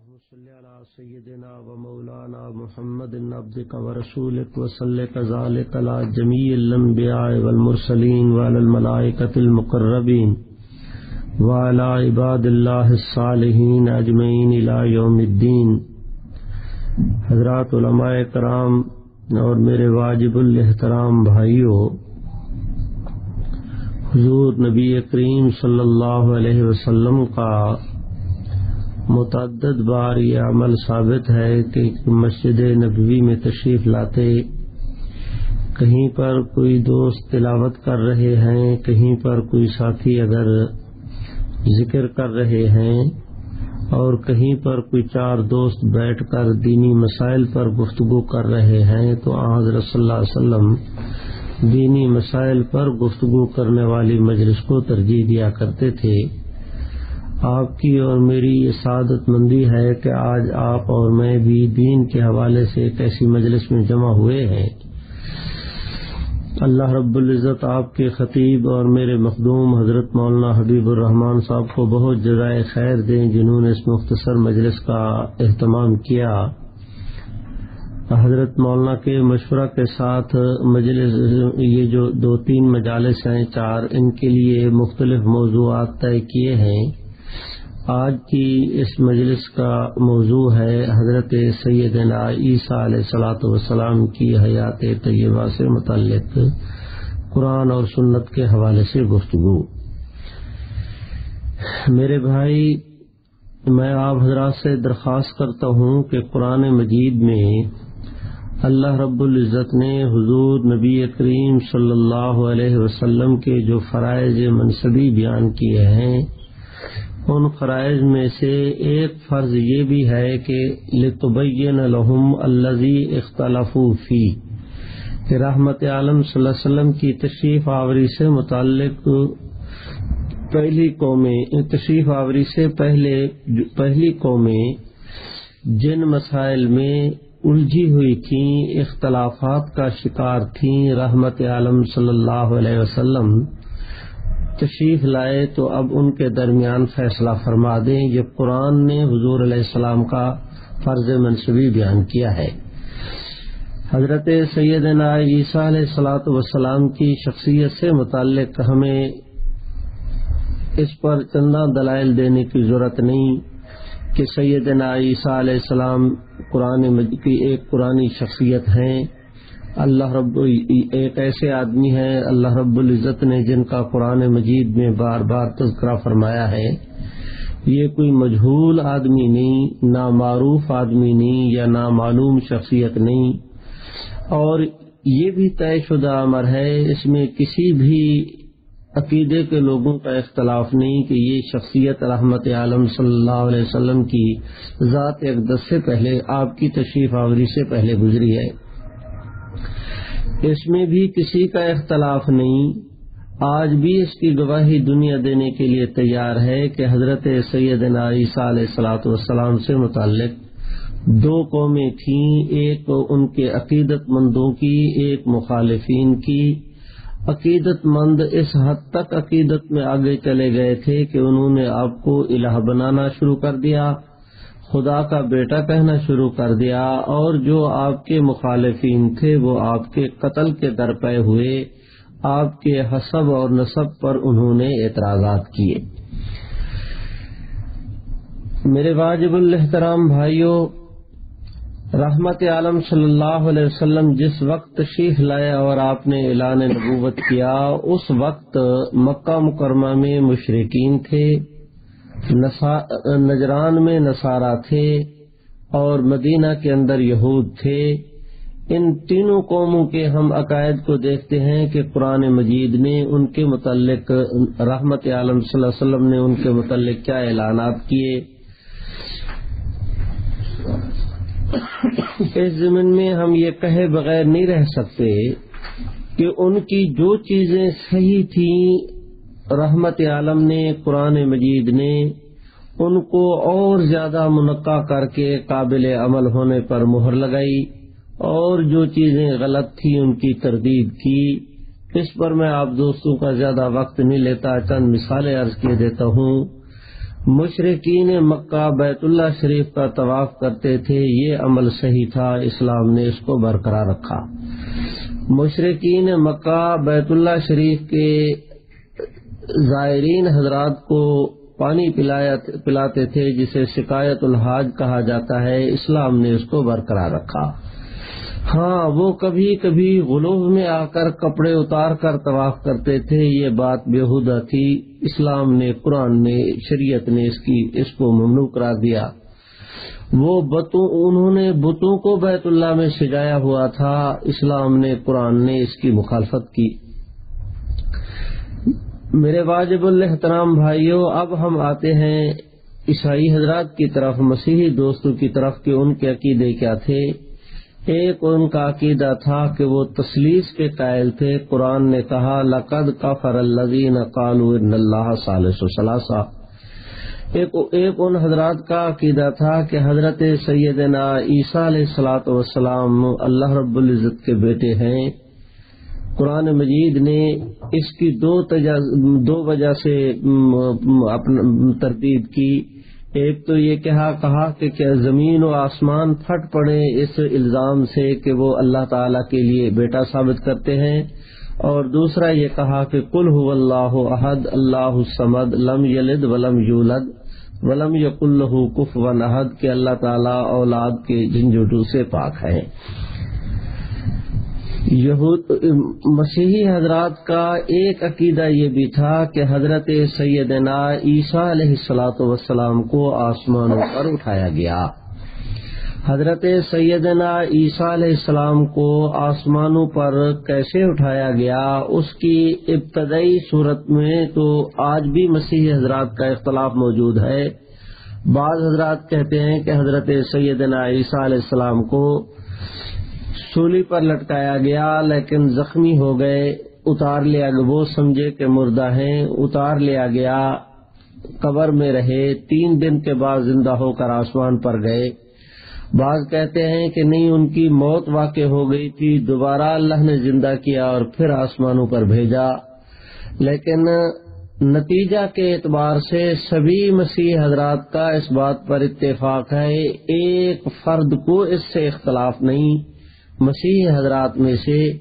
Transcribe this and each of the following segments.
اللهم صل على سيدنا ومولانا محمد عبدك ورسولك وصل كذلك على جميع الانبياء والمرسلين وعلى الملائكه المقربين وعلى عباد الله الصالحين اجمعين الى يوم الدين. حضرات علماء کرام اور میرے واجب الاحترام بھائیوں حضور نبی کریم صلی اللہ علیہ وسلم کا متعدد بار یہ عمل ثابت ہے کہ مسجد نبوی میں تشریف لاتے کہیں پر کوئی دوست تلاوت کر رہے ہیں، کہیں پر کوئی ساتھی اگر ذکر کر رہے ہیں، اور کہیں پر کوئی چار دوست بیٹھ کر دینی مسائل پر گفتگو کر رہے ہیں، تو حضرت صلی اللہ علیہ وسلم دینی مسائل پر گفتگو کرنے والی مجلس کو ترجیح دیا کرتے تھے۔ آپ کی اور میری یہ سعادت مندی ہے کہ آج آپ اور میں بھی دین کے حوالے سے ایک ایسی مجلس میں جمع ہوئے ہیں۔ اللہ رب العزت آپ کے خطیب اور میرے مخدوم حضرت مولانا حبیب الرحمان صاحب کو بہت جزائے خیر دیں جنہوں نے اس مختصر مجلس کا اہتمام کیا۔ حضرت مولانا کے مشورہ کے ساتھ مجلس، یہ جو دو تین مجالس ہیں، چار ان کے لیے مختلف موضوعات طے کیے ہیں۔ آج کی اس مجلس کا موضوع ہے حضرت سیدنا عیسیٰ علیہ صلاۃ وسلام کی حیات طیبہ سے متعلق قرآن اور سنت کے حوالے سے گفتگو۔ میرے بھائی، میں آپ حضرات سے درخواست کرتا ہوں کہ قرآن مجید میں اللہ رب العزت نے حضور نبی کریم صلی اللہ علیہ وسلم کے جو فرائض منصبی بیان کیے ہیں ان فرائض میں سے ایک فرض یہ بھی ہے کہ لتبین لہم الزی اختلاف فی، کہ رحمت عالم صلی اللہ علیہ وسلم کی تشریف آوری سے متعلق پہلی قومیں، تشریف آوری سے پہلے پہلی قومیں جن مسائل میں الجھی ہوئی تھیں، اختلافات کا شکار تھیں رحمت عالم صلی اللہ علیہ وسلم تشریف لائے تو اب ان کے درمیان فیصلہ فرما دیں، یہ قرآن نے حضور علیہ السلام کا فرض منصوبی بیان کیا ہے۔ حضرت سیدنا عیسیٰ علیہ السلاۃ وسلام کی شخصیت سے متعلق ہمیں اس پر چندہ دلائل دینے کی ضرورت نہیں کہ سیدنا عیسیٰ علیہ السلام قرآن کی ایک پرانی شخصیت ہیں۔ اللہ رب ایک ایسے آدمی ہیں اللہ رب العزت نے جن کا قرآن مجید میں بار بار تذکرہ فرمایا ہے۔ یہ کوئی مجہول آدمی نہیں، نامعروف آدمی نہیں یا نامعلوم شخصیت نہیں۔ اور یہ بھی طے شدہ امر ہے، اس میں کسی بھی عقیدے کے لوگوں کا اختلاف نہیں کہ یہ شخصیت رحمت عالم صلی اللہ علیہ وسلم کی ذات اقدس سے پہلے، آپ کی تشریف آوری سے پہلے گزری ہے۔ اس میں بھی کسی کا اختلاف نہیں۔ آج بھی اس کی گواہی دنیا دینے کے لیے تیار ہے کہ حضرت سید عیسیٰ علیہ السلاۃ والسلام سے متعلق دو قومیں تھیں، ایک ان کے عقیدت مندوں کی، ایک مخالفین کی۔ عقیدت مند اس حد تک عقیدت میں آگے چلے گئے تھے کہ انہوں نے آپ کو الہ بنانا شروع کر دیا۔ خدا کا بیٹا کہنا شروع کر دیا اور جو آپ کے مخالفین تھے وہ آپ کے قتل کے درپے ہوئے۔ آپ کے حسب اور نصب پر انہوں نے اعتراضات کیے۔ میرے واجب الحترام بھائیوں رحمت عالم صلی اللہ علیہ وسلم جس وقت تشریف لایا اور آپ نے اعلان نبوت کیا، اس وقت مکہ مکرمہ میں مشرقین تھے۔ نجران میں نصارہ تھے اور مدینہ کے اندر یہود تھے۔ ان تینوں قوموں کے ہم عقائد کو دیکھتے ہیں کہ قرآن مجید نے ان کے متعلق، رحمت عالم صلی اللہ علیہ وسلم نے ان کے متعلق کیا اعلانات کیے۔ اس زمین میں ہم یہ کہے بغیر نہیں رہ سکتے کہ ان کی جو چیزیں صحیح تھیں رحمت عالم نے، قرآن مجید نے ان کو اور زیادہ منقع کر کے قابل عمل ہونے پر مہر لگائی اور جو چیزیں غلط تھیں ان کی تردید کی۔ اس پر میں آپ دوستوں کا زیادہ وقت نہیں لیتا، چند مثالیں عرض کیے دیتا ہوں۔ مشرقین مکہ بیت اللہ شریف کا طواف کرتے تھے، یہ عمل صحیح تھا، اسلام نے اس کو برقرار رکھا۔ مشرقین مکہ بیت اللہ شریف کے زائرین حضرات کو پانی پلاتے تھے جسے شکایت الحاج کہا جاتا ہے، اسلام نے اس کو برقرار رکھا۔ ہاں وہ کبھی کبھی غلوب میں آ کر کپڑے اتار کر طواف کرتے تھے، یہ بات بےحدہ تھی۔ اسلام نے، قرآن نے، شریعت نے اس کی اس کو ممنوع قرار دیا۔ وہ بتوں، انہوں نے بتوں کو بیت اللہ میں سجایا ہوا تھا۔ اسلام نے، قرآن نے اس کی مخالفت کی۔ میرے واجب الحترام بھائیوں اب ہم آتے ہیں عیسائی حضرات کی طرف، مسیحی دوستوں کی طرف کہ ان کے عقیدے کیا تھے۔ ایک ان کا عقیدہ تھا کہ وہ تسلیس کے قائل تھے۔ قرآن نے کہا، لقد کا فر الزین اللہ ثالث ایک ایک ان حضرات کا عقیدہ تھا کہ حضرت سیدنا عیسیٰ علیہ السلاۃ وسلام اللہ رب العزت کے بیٹے ہیں۔ قرآن مجید نے اس کی دو, دو وجہ سے ترتیب کی۔ ایک تو یہ کہا کہا کہ کیا زمین و آسمان پھٹ پڑے اس الزام سے کہ وہ اللہ تعالی کے لیے بیٹا ثابت کرتے ہیں۔ اور دوسرا یہ کہا کہ کل ہو اللہ عہد اللہ سمد لم یلد ولم یولد ولم یق اللہ کف و نحد کے اللہ تعالی اولاد کے جھنجھٹو سے پاک ہے یہود مسیحی حضرات کا ایک عقیدہ یہ بھی تھا کہ حضرت سیدنا عیسیٰ علیہ السلاۃ وسلام کو آسمانوں پر اٹھایا گیا۔ حضرت سیدنا عیسیٰ علیہ السلام کو آسمانوں پر کیسے اٹھایا گیا؟ اس کی ابتدائی صورت میں تو آج بھی مسیحی حضرات کا اختلاف موجود ہے۔ بعض حضرات کہتے ہیں کہ حضرت سیدنا عیسیٰ علیہ السلام کو سولی پر لٹکایا گیا، لیکن زخمی ہو گئے، اتار لیا گیا۔ وہ سمجھے کہ مردہ ہیں، اتار لیا گیا۔ قبر میں رہے، تین دن کے بعد زندہ ہو کر آسمان پر گئے۔ بعض کہتے ہیں کہ نہیں، ان کی موت واقع ہو گئی تھی۔ دوبارہ اللہ نے زندہ کیا اور پھر آسمانوں پر بھیجا۔ لیکن نتیجہ کے اعتبار سے سبھی مسیح حضرات کا اس بات پر اتفاق ہے، ایک فرد کو اس سے اختلاف نہیں۔ مسیح حضرات میں سے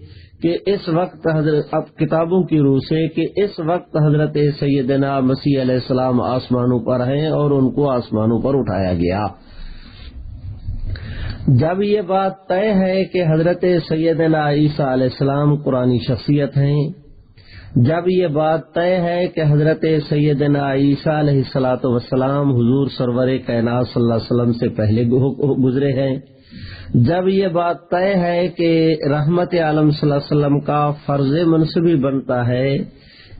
کہ اس وقت حضرت اب کتابوں کی روح سے کہ اس وقت حضرت سیدنا مسیح علیہ السلام آسمانوں پر ہیں اور ان کو آسمانوں پر اٹھایا گیا۔ جب یہ بات طے ہے کہ حضرت سیدنا عیسیٰ علیہ السلام قرآن شخصیت ہیں، جب یہ بات طے ہے کہ حضرت سیدنا عیسیٰ علیہ السلاۃ وسلام حضور سرور کائنات صلی اللہ علیہ وسلم سے پہلے گزرے ہیں جب یہ بات طے ہے کہ رحمت عالم صلی اللہ علیہ وسلم کا فرض منصبی بنتا ہے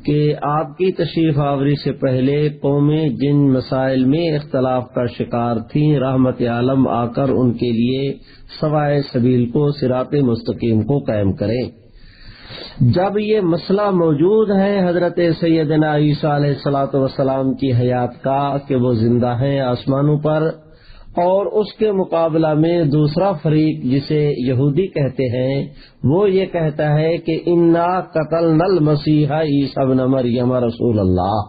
کہ آپ کی تشریف آوری سے پہلے قومیں جن مسائل میں اختلاف کا شکار تھیں، رحمت عالم آ کر ان کے لیے سوائے سبیل کو سرات مستقیم کو قائم کریں۔ جب یہ مسئلہ موجود ہے حضرت سیدنا عیسیٰ علیہ السلاۃ وسلام کی حیات کا کہ وہ زندہ ہیں آسمانوں پر اور اس کے مقابلہ میں دوسرا فریق جسے یہودی کہتے ہیں، وہ یہ کہتا ہے کہ انا قتل نل مسیحا سب نمر رسول اللہ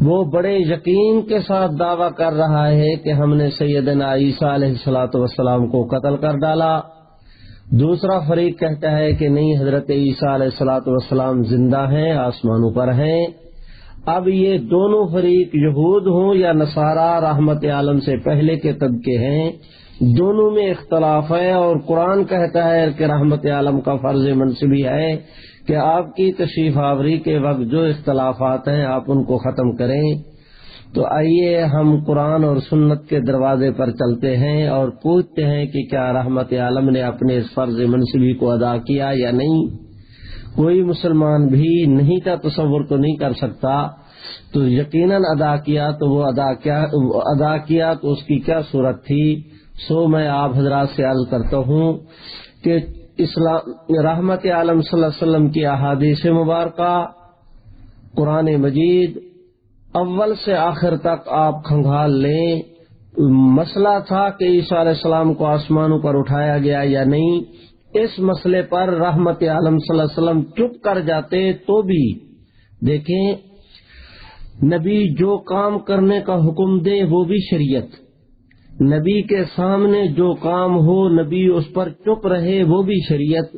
وہ بڑے یقین کے ساتھ دعویٰ کر رہا ہے کہ ہم نے سیدنا عیسیٰ علیہ السلاۃ وسلام کو قتل کر ڈالا۔ دوسرا فریق کہتا ہے کہ نہیں، حضرت عیسیٰ علیہ السلاۃ وسلام زندہ ہیں، آسمانوں پر ہیں۔ اب یہ دونوں فریق یہود ہوں یا نصارہ رحمت عالم سے پہلے کے طبقے ہیں، دونوں میں اختلاف ہے اور قرآن کہتا ہے کہ رحمت عالم کا فرض منصبی ہے کہ آپ کی تشریف آوری کے وقت جو اختلافات ہیں آپ ان کو ختم کریں۔ تو آئیے ہم قرآن اور سنت کے دروازے پر چلتے ہیں اور پوچھتے ہیں کہ کیا رحمت عالم نے اپنے اس فرض منصبی کو ادا کیا یا نہیں۔ کوئی مسلمان بھی نہیں کا تصور تو نہیں کر سکتا۔ تو یقیناً ادا کیا تو وہ ادا کیا ادا کیا تو اس کی کیا صورت تھی؟ سو میں آپ حضرات سے عرض کرتا ہوں کہ اسلام، رحمت عالم صلی اللہ علیہ وسلم کی احادیث مبارکہ، قرآن مجید، اول سے آخر تک آپ کھنگال لیں۔ مسئلہ تھا کہ عیسیٰ علیہ السلام کو آسمانوں پر اٹھایا گیا یا نہیں۔ اس مسئلے پر رحمت عالم صلی اللہ علیہ وسلم چپ کر جاتے تو بھی دیکھیں، نبی جو کام کرنے کا حکم دے وہ بھی شریعت۔ نبی کے سامنے جو کام ہو، نبی اس پر چپ رہے وہ بھی شریعت۔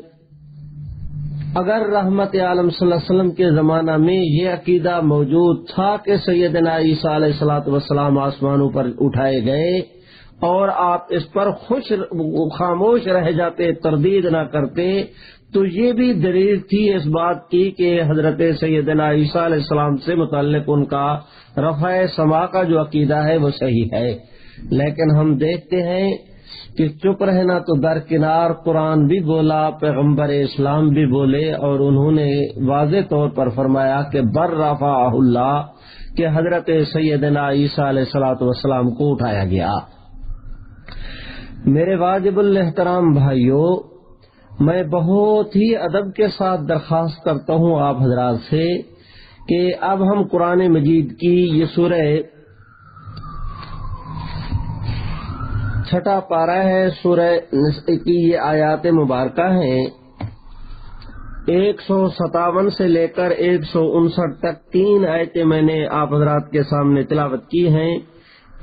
اگر رحمت عالم صلی اللہ علیہ وسلم کے زمانہ میں یہ عقیدہ موجود تھا کہ سیدنا عیسیٰ علیہ السلاۃ وسلام آسمانوں پر اٹھائے گئے اور آپ اس پر خوش خاموش رہ جاتے، تردید نہ کرتے۔ تو یہ بھی دلیل تھی اس بات کی کہ حضرت سیدنا عیسیٰ علیہ السلام سے متعلق ان کا رفع سما کا جو عقیدہ ہے وہ صحیح ہے۔ لیکن ہم دیکھتے ہیں کہ چپ رہنا تو درکنار قرآن بھی بولا، پیغمبر اسلام بھی بولے اور انہوں نے واضح طور پر فرمایا کہ بر رفا اللہ، کہ حضرت سیدنا عیسیٰ علیہ السلاۃ والسلام کو اٹھایا گیا۔ میرے واجب الحترام بھائیوں میں بہت ہی ادب کے ساتھ درخواست کرتا ہوں آپ حضرات سے کہ اب ہم قرآن مجید کی یہ سورہ چھٹا پارا ہے، سورہ کی یہ آیات مبارکہ ہیں۔ ایک سو ستاون سے لے کر ایک سو انسٹھ تک تین آیتیں میں نے آپ حضرات کے سامنے تلاوت کی ہیں۔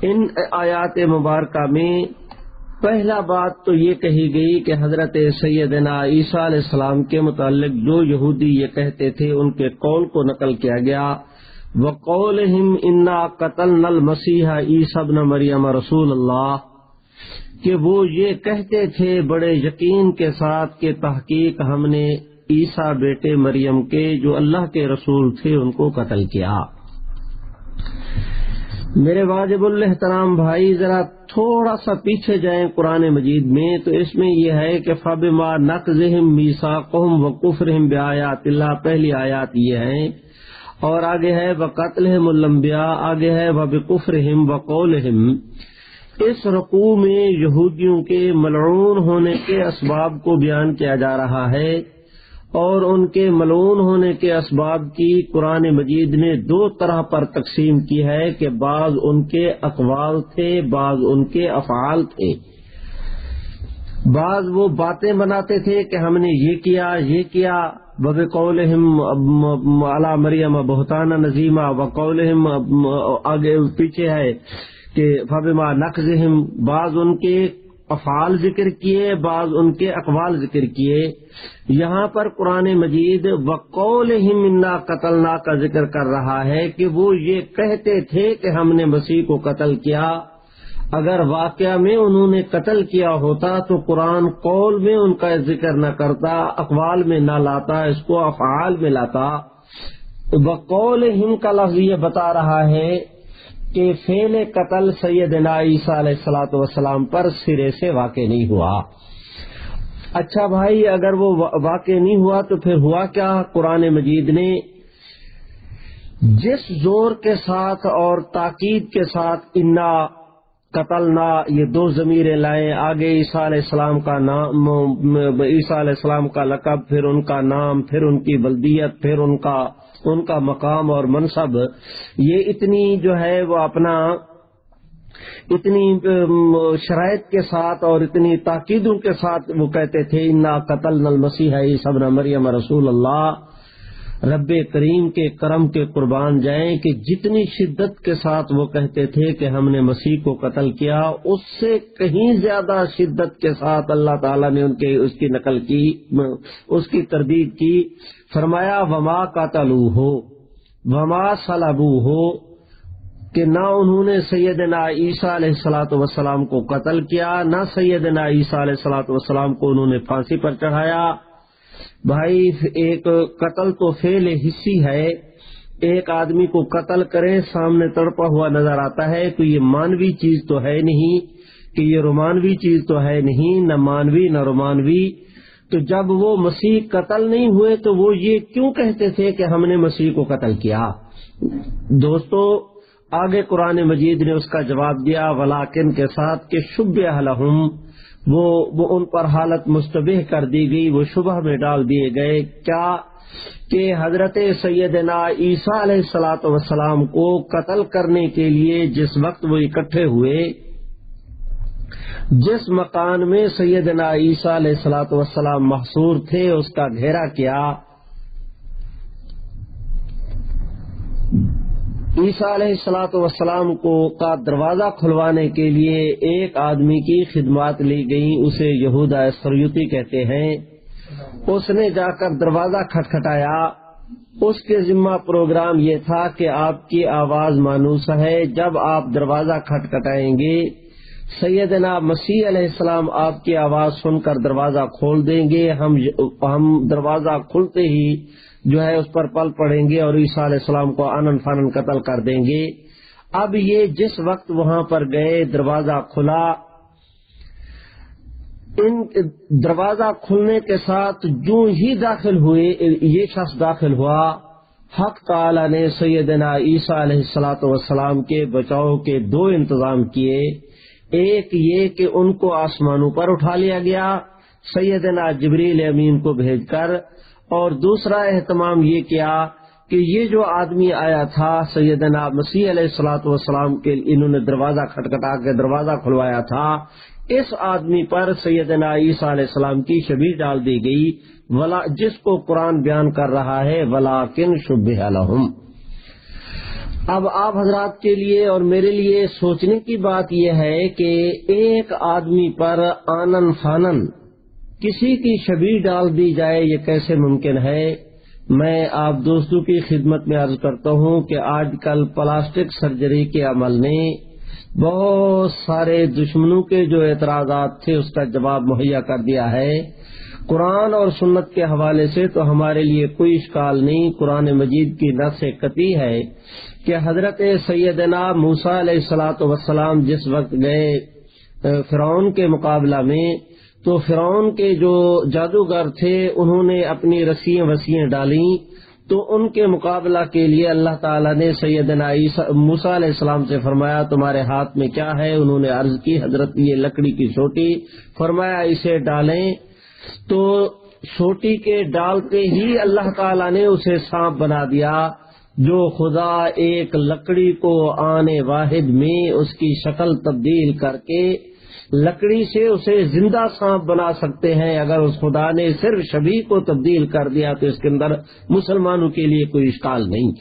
ان آیات مبارکہ میں پہلا بات تو یہ کہی گئی کہ حضرت سیدنا عیسیٰ علیہ السلام کے متعلق جو یہودی یہ کہتے تھے، ان کے قول کو نقل کیا گیا۔ وہ قول انا قتل نل مسیح عیسب مریم رسول اللہ کہ وہ یہ کہتے تھے بڑے یقین کے ساتھ کہ تحقیق ہم نے عیسا بیٹے مریم کے جو اللہ کے رسول تھے، ان کو قتل کیا۔ میرے واجب الحترام بھائی، ذرا تھوڑا سا پیچھے جائیں قرآن مجید میں، تو اس میں یہ ہے کہ فب ماں نقم میسا قم و کفرم بیات اللہ، پہلی آیات یہ ہے، اور آگے ہے وہ قتل ملمبیا آگے ہے وہ بکفر و اس رقو میں یہودیوں کے ملعون ہونے کے اسباب کو بیان کیا جا رہا ہے۔ اور ان کے ملعون ہونے کے اسباب کی قرآن مجید نے دو طرح پر تقسیم کی ہے کہ بعض ان کے اقوال تھے، بعض ان کے افعال تھے۔ بعض وہ باتیں بناتے تھے کہ ہم نے یہ کیا یہ کیا۔ بب قول مریم بہتانہ نظیمہ بقول آگے پیچھے ہے کہ فبما نقزہم بعض ان کے افعال ذکر کیے، بعض ان کے اقوال ذکر کیے۔ یہاں پر قرآن مجید وقول منا قتلنا کا ذکر کر رہا ہے کہ وہ یہ کہتے تھے کہ ہم نے مسیح کو قتل کیا۔ اگر واقعہ میں انہوں نے قتل کیا ہوتا تو قرآن قول میں ان کا ذکر نہ کرتا، اقوال میں نہ لاتا، اس کو افعال میں لاتا۔ بقول ہم کا لفظ یہ بتا رہا ہے کہ فیل قتل سید عیسیٰ علیہ السلاۃ وسلام پر سرے سے واقع نہیں ہوا۔ اچھا بھائی، اگر وہ واقع نہیں ہوا تو پھر ہوا کیا؟ قرآن مجید نے جس زور کے ساتھ اور تاکید کے ساتھ انا قتل نہ یہ دو ضمیریں لائیں، آگے عیسیٰ علیہ السلام کا نام عیسیٰ علیہ السلام کا لقب، پھر ان کا نام، پھر ان کی بلدیت، پھر ان کا ان کا مقام اور منصب، یہ اتنی جو ہے وہ اپنا اتنی شرائط کے ساتھ اور اتنی تاکیدوں کے ساتھ وہ کہتے تھے، انا قتل نل مسیح صبر مریم رسول اللہ رب کریم کے کرم کے قربان جائیں کہ جتنی شدت کے ساتھ وہ کہتے تھے کہ ہم نے مسیح کو قتل کیا، اس سے کہیں زیادہ شدت کے ساتھ اللہ تعالیٰ نے ان کے، اس کی نقل کی، اس کی تردید کی۔ فرمایا، وما کاتلو ہو وما سلابو ہو کہ نہ انہوں نے سیدنا عیسیٰ علیہ السلاۃ وسلام کو قتل کیا، نہ سیدنا عیسیٰ علیہ السلاۃ وسلام کو انہوں نے پھانسی پر چڑھایا۔ بھائی، ایک قتل تو فیل حصی ہے۔ ایک آدمی کو قتل کرے، سامنے تڑپا ہوا نظر آتا ہے تو یہ مانوی چیز تو ہے نہیں، کہ یہ رومانوی چیز تو ہے نہیں، نہ مانوی، نہ رومانوی۔ تو جب وہ مسیح قتل نہیں ہوئے تو وہ یہ کیوں کہتے تھے کہ ہم نے مسیح کو قتل کیا؟ دوستو، آگے قرآن مجید نے اس کا جواب دیا ولاکن کے ساتھ کہ شب الحم وہ وہ ان پر حالت مستبح کر دی گئی، وہ شبہ میں ڈال دیے گئے۔ کیا کہ حضرت سیدنا عیسیٰ علیہ السلاۃ وسلام کو قتل کرنے کے لیے جس وقت وہ اکٹھے ہوئے جس مکان میں سیدنا عیسیٰ علیہ السلاۃ وسلام محصور تھے، اس کا گھیرا کیا؟ عیسیٰ علیہ السلاۃ وسلام کو کا دروازہ کھلوانے کے لیے ایک آدمی کی خدمات لی گئی اسے یہودا سریوتی کہتے ہیں۔ اس نے جا کر دروازہ کھٹکھٹایا۔ اس کے ذمہ پروگرام یہ تھا کہ آپ کی آواز مانوس ہے، جب آپ دروازہ کھٹکھٹائیں گے سیدنا مسیح علیہ السلام آپ کی آواز سن کر دروازہ کھول دیں گے، ہم ہم دروازہ کھلتے ہی جو ہے اس پر پل پڑیں گے اور عیسیٰ علیہ السلام کو آنند فانن قتل کر دیں گے۔ اب یہ جس وقت وہاں پر گئے، دروازہ کھلا۔ ان دروازہ کھلنے کے ساتھ جو ہی داخل ہوئے، یہ شخص داخل ہوا۔ حق تعالی نے سیدنا عیسیٰ علیہ السلاۃ والسلام کے بچاؤ کے دو انتظام کیے۔ ایک یہ کہ ان کو آسمانوں پر اٹھا لیا گیا۔ سیدنا جبریل امین کو بھیج کر۔ اور دوسرا اہتمام یہ کیا کہ یہ جو آدمی آیا تھا، سیدنا مسیح علیہ السلاۃ والسلام کے انہوں نے دروازہ کھٹکھٹا کے دروازہ کھلوایا تھا، اس آدمی پر سیدنا عیسیٰ علیہ السلام کی شبیر ڈال دی گئی۔ ولا، جس کو قرآن بیان کر رہا ہے ولا کن شب اب آپ حضرات کے لیے اور میرے لیے سوچنے کی بات یہ ہے کہ ایک آدمی پر آنن فانن کسی کی شبیر ڈال دی جائے یہ کیسے ممکن ہے؟ میں آپ دوستوں کی خدمت میں عرض کرتا ہوں کہ آج کل پلاسٹک سرجری کے عمل نے بہت سارے دشمنوں کے جو اعتراضات تھے اس کا جواب مہیا کر دیا ہے۔ قرآن اور سنت کے حوالے سے تو ہمارے لیے کوئی اشکال نہیں، قرآن مجید کی نس قطعی ہے۔ کہ حضرت سیدنا موسا علیہ السلاۃ وسلام جس وقت گئے فرعون کے مقابلہ میں، تو فرعون کے جو جادوگر تھے، انہوں نے اپنی رسیاں وسیع ڈالی تو ان کے مقابلہ کے لیے اللہ تعالیٰ نے سیدنا موسا علیہ السلام سے فرمایا، تمہارے ہاتھ میں کیا ہے؟ انہوں نے عرض کی، حضرت یہ لکڑی کی چھوٹی فرمایا، اسے ڈالیں۔ تو چھوٹی کے ڈالتے ہی اللہ تعالیٰ نے اسے سانپ بنا دیا۔ جو خدا ایک لکڑی کو آنے واحد میں اس کی شکل تبدیل کر کے لکڑی سے اسے زندہ سانپ بنا سکتے ہیں۔ اگر اس خدا نے صرف شبی کو تبدیل کر دیا تو اس کے اندر مسلمانوں کے لیے کوئی اشکال نہیں۔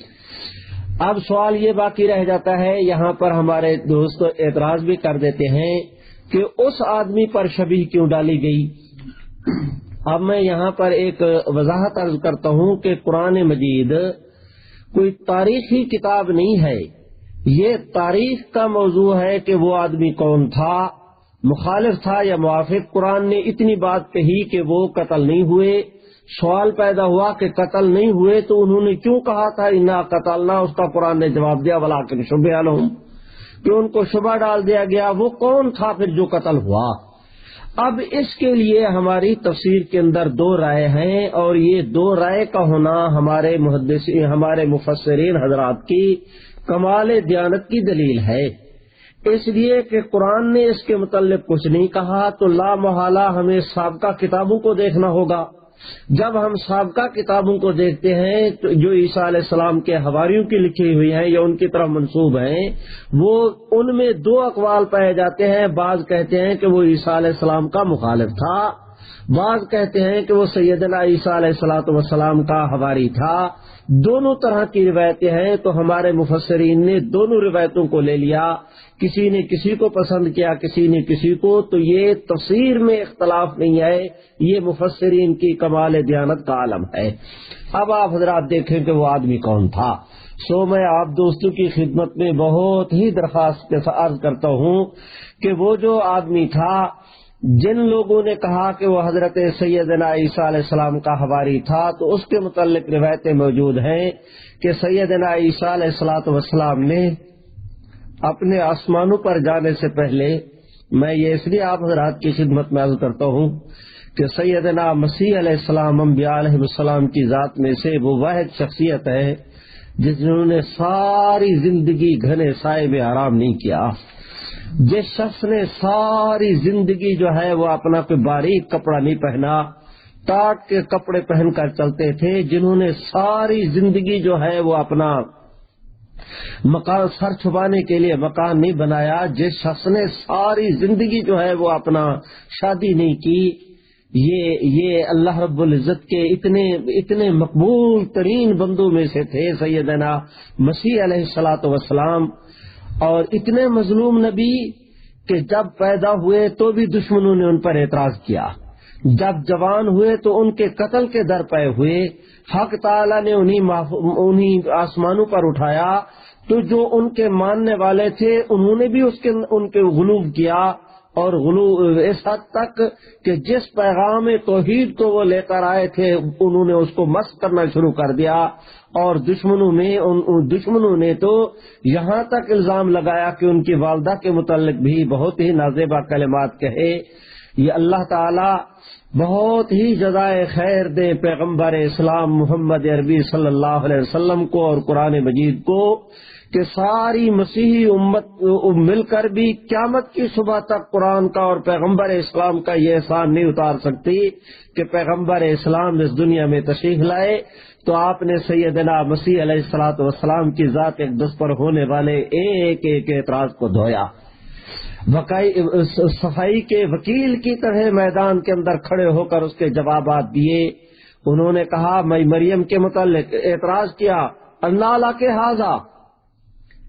اب سوال یہ باقی رہ جاتا ہے، یہاں پر ہمارے دوست اعتراض بھی کر دیتے ہیں کہ اس آدمی پر شبی کیوں ڈالی گئی؟ اب میں یہاں پر ایک وضاحت عرض کرتا ہوں کہ قرآن مجید کوئی تاریخی کتاب نہیں ہے۔ یہ تاریخ کا موضوع ہے کہ وہ آدمی کون تھا، مخالف تھا یا موافق۔ قرآن نے اتنی بات کہی کہ وہ قتل نہیں ہوئے۔ سوال پیدا ہوا کہ قتل نہیں ہوئے تو انہوں نے کیوں کہا تھا، انا قتل نہ اس کا قرآن نے جواب دیا بلا کے شبہ کہ ان کو شبہ ڈال دیا گیا، وہ کون تھا پھر جو قتل ہوا؟ اب اس کے لیے ہماری تفسیر کے اندر دو رائے ہیں اور یہ دو رائے کا ہونا ہمارے ہمارے مفسرین حضرات کی کمال دیانت کی دلیل ہے۔ اس لیے کہ قرآن نے اس کے متعلق کچھ نہیں کہا تو لا محالہ ہمیں سابقہ کتابوں کو دیکھنا ہوگا۔ جب ہم سابقہ کتابوں کو دیکھتے ہیں، تو جو عیسیٰ علیہ السلام کے حواریوں کی لکھی ہوئی ہیں یا ان کی طرف منسوب ہیں، وہ ان میں دو اقوال پائے جاتے ہیں۔ بعض کہتے ہیں کہ وہ عیسیٰ علیہ السلام کا مخالف تھا۔ بعض کہتے ہیں کہ وہ سیدنا عیسیٰ علیہ السلاۃ وسلام کا ہواری تھا۔ دونوں طرح کی روایتیں ہیں، تو ہمارے مفسرین نے دونوں روایتوں کو لے لیا۔ کسی نے کسی کو پسند کیا، کسی نے کسی کو، تو یہ تفسیر میں اختلاف نہیں ہے یہ مفسرین کی کمال دیانت کا عالم ہے۔ اب آپ حضرات دیکھیں کہ وہ آدمی کون تھا۔ سو میں آپ دوستوں کی خدمت میں بہت ہی درخواست کے ساتھ کرتا ہوں کہ وہ جو آدمی تھا، جن لوگوں نے کہا کہ وہ حضرت سیدنا عیسیٰ علیہ السلام کا حواری تھا، تو اس کے متعلق روایتیں موجود ہیں کہ سیدنا عیسیٰ علیہ السلاۃ والسلام نے اپنے آسمانوں پر جانے سے پہلے میں یہ اس لیے آپ حضرات کی خدمت میں عرض کرتا ہوں کہ سیدنا مسیح علیہ السلام انبیاء علیہ السلام کی ذات میں سے وہ واحد شخصیت ہے جنہوں نے ساری زندگی گھنے سائے میں آرام نہیں کیا۔ جس شخص نے ساری زندگی جو ہے وہ اپنا کوئی باریک کپڑا نہیں پہنا ٹاٹ کے کپڑے پہن کر چلتے تھے، جنہوں نے ساری زندگی جو ہے وہ اپنا مکان سر چھپانے کے لیے مکان نہیں بنایا، جس شخص نے ساری زندگی جو ہے وہ اپنا شادی نہیں کی، یہ یہ اللہ رب العزت کے اتنے اتنے مقبول ترین بندوں میں سے تھے، سیدنا مسیح علیہ السلاۃ وسلام اور اتنے مظلوم نبی کہ جب پیدا ہوئے تو بھی دشمنوں نے ان پر اعتراض کیا۔ جب جوان ہوئے تو ان کے قتل کے در پے ہوئے۔ حق تعالی نے انہیں آسمانوں پر اٹھایا۔ تو جو ان کے ماننے والے تھے، انہوں نے بھی اس کے ان کے غلوب کیا۔ اور غلو اس حد تک کہ جس پیغام توحید کو وہ لے کر آئے تھے، انہوں نے اس کو مست کرنا شروع کر دیا۔ اور دشمنوں نے ان دشمنوں نے تو یہاں تک الزام لگایا کہ ان کی والدہ کے متعلق بھی بہت ہی نازیبا کلمات کہے۔ یہ اللہ تعالی بہت ہی جزائے خیر دے پیغمبر اسلام محمد عربی صلی اللہ علیہ وسلم کو اور قرآن مجید کو کہ ساری مسیحی امت مل کر بھی قیامت کی صبح تک قرآن کا اور پیغمبر اسلام کا یہ احسان نہیں اتار سکتی کہ پیغمبر اسلام اس دنیا میں تشریف لائے تو آپ نے سیدنا مسیح علیہ السلاۃ والسلام کی ذات ایک دس پر ہونے والے ایک ایک اعتراض کو دھویا۔ صفائی کے وکیل کی طرح میدان کے اندر کھڑے ہو کر اس کے جوابات دیے۔ انہوں نے کہا، میں مریم کے متعلق اعتراض کیا، اللہ کے حاضہ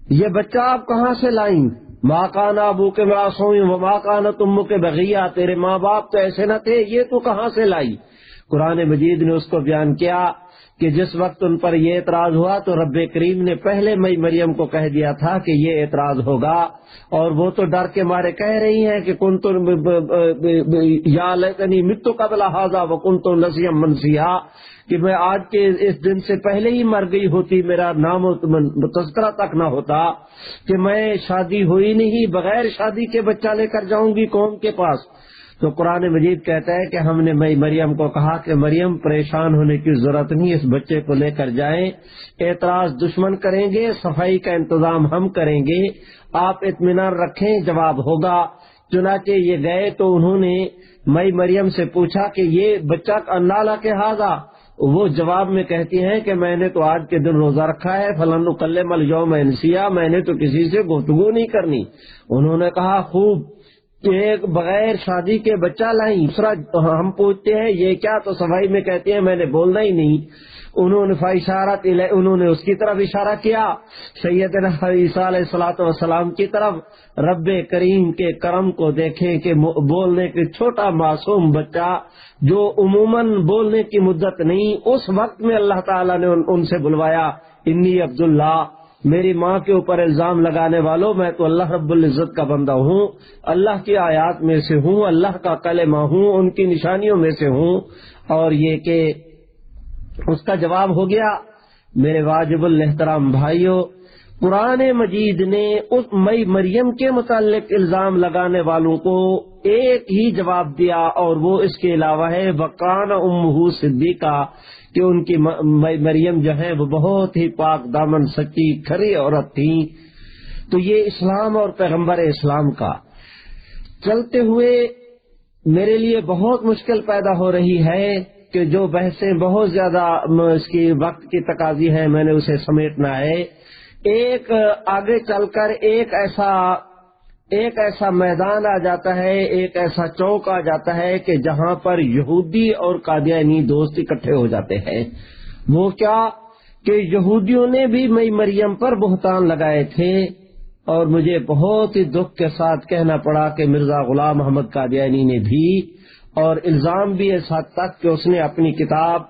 یہ بچہ آپ کہاں سے لائیں؟ ماں کا ابو کے معصوم ماں کا نا تم کے بغیا تیرے ماں باپ تو ایسے نہ تھے، یہ تو کہاں سے لائی؟ قرآن مجید نے اس کو بیان کیا۔ کہ جس وقت ان پر یہ اعتراض ہوا تو رب کریم نے پہلے مئی مریم کو کہہ دیا تھا کہ یہ اعتراض ہوگا اور وہ تو ڈر کے مارے کہہ رہی ہیں کہ کن تو یا متو قبل حاضہ وہ کن تو نسیم منسیہ کہ میں آج کے اس دن سے پہلے ہی مر گئی ہوتی، میرا نام و تذکرہ تک نہ ہوتا کہ میں شادی ہوئی نہیں، بغیر شادی کے بچہ لے کر جاؤں گی قوم کے پاس۔ تو قرآن مجید کہتا ہے کہ ہم نے میں مریم کو کہا کہ مریم پریشان ہونے کی ضرورت نہیں، اس بچے کو لے کر جائیں۔ اعتراض دشمن کریں گے، صفائی کا انتظام ہم کریں گے۔ آپ اطمینان رکھیں، جواب ہوگا۔ چنانچہ یہ گئے تو انہوں نے مئی مریم سے پوچھا کہ یہ بچہ انالا کے حاضہ؟ وہ جواب میں کہتی ہیں کہ میں نے تو آج کے دن روزہ رکھا ہے فلاں کل مل یوم انسیا، میں نے تو کسی سے گفتگو نہیں کرنی۔ انہوں نے کہا، خوب۔ ایک بغیر شادی کے بچہ لائیں، دوسرا ہم پوچھتے ہیں، یہ کیا تو صفائی میں کہتے ہیں، میں نے بولنا ہی نہیں۔ انہوں نے اشارہ انہوں نے اس کی طرف اشارہ کیا۔ سید عیسیٰ علیہ السلاۃ والسلام کی طرف رب کریم کے کرم کو دیکھیں کہ بولنے کے چھوٹا معصوم بچہ جو عموماً بولنے کی مدت نہیں، اس وقت میں اللہ تعالیٰ نے ان سے بلوایا، انی عبداللہ میری ماں کے اوپر الزام لگانے والوں، میں تو اللہ رب العزت کا بندہ ہوں، اللہ کی آیات میں سے ہوں، اللہ کا کلمہ ہوں، ان کی نشانیوں میں سے ہوں۔ اور یہ کہ اس کا جواب ہو گیا، میرے واجب الحترام بھائیوں قرآن مجید نے اس مئی مریم کے متعلق الزام لگانے والوں کو ایک ہی جواب دیا، اور وہ اس کے علاوہ ہے بکان ام صدیقہ کہ ان کی مریم جو ہے وہ بہت ہی پاک دامن سچی کھری عورت تھی تو یہ اسلام اور پیغمبر اسلام کا چلتے ہوئے میرے لیے بہت مشکل پیدا ہو رہی ہے کہ جو بحثیں بہت زیادہ اس کی وقت کی تقاضی ہے، میں نے اسے سمیٹنا ہے۔ ایک آگے چل کر ایک ایسا ایک ایسا میدان آ جاتا ہے، ایک ایسا چوک آ جاتا ہے کہ جہاں پر یہودی اور قادیانی دوست اکٹھے ہو جاتے ہیں۔ وہ کیا کہ یہودیوں نے بھی مئی مریم پر بہتان لگائے تھے اور مجھے بہت ہی دکھ کے ساتھ کہنا پڑا کہ مرزا غلام محمد قادیانی نے بھی اور الزام بھی اس حد تک کہ اس نے اپنی کتاب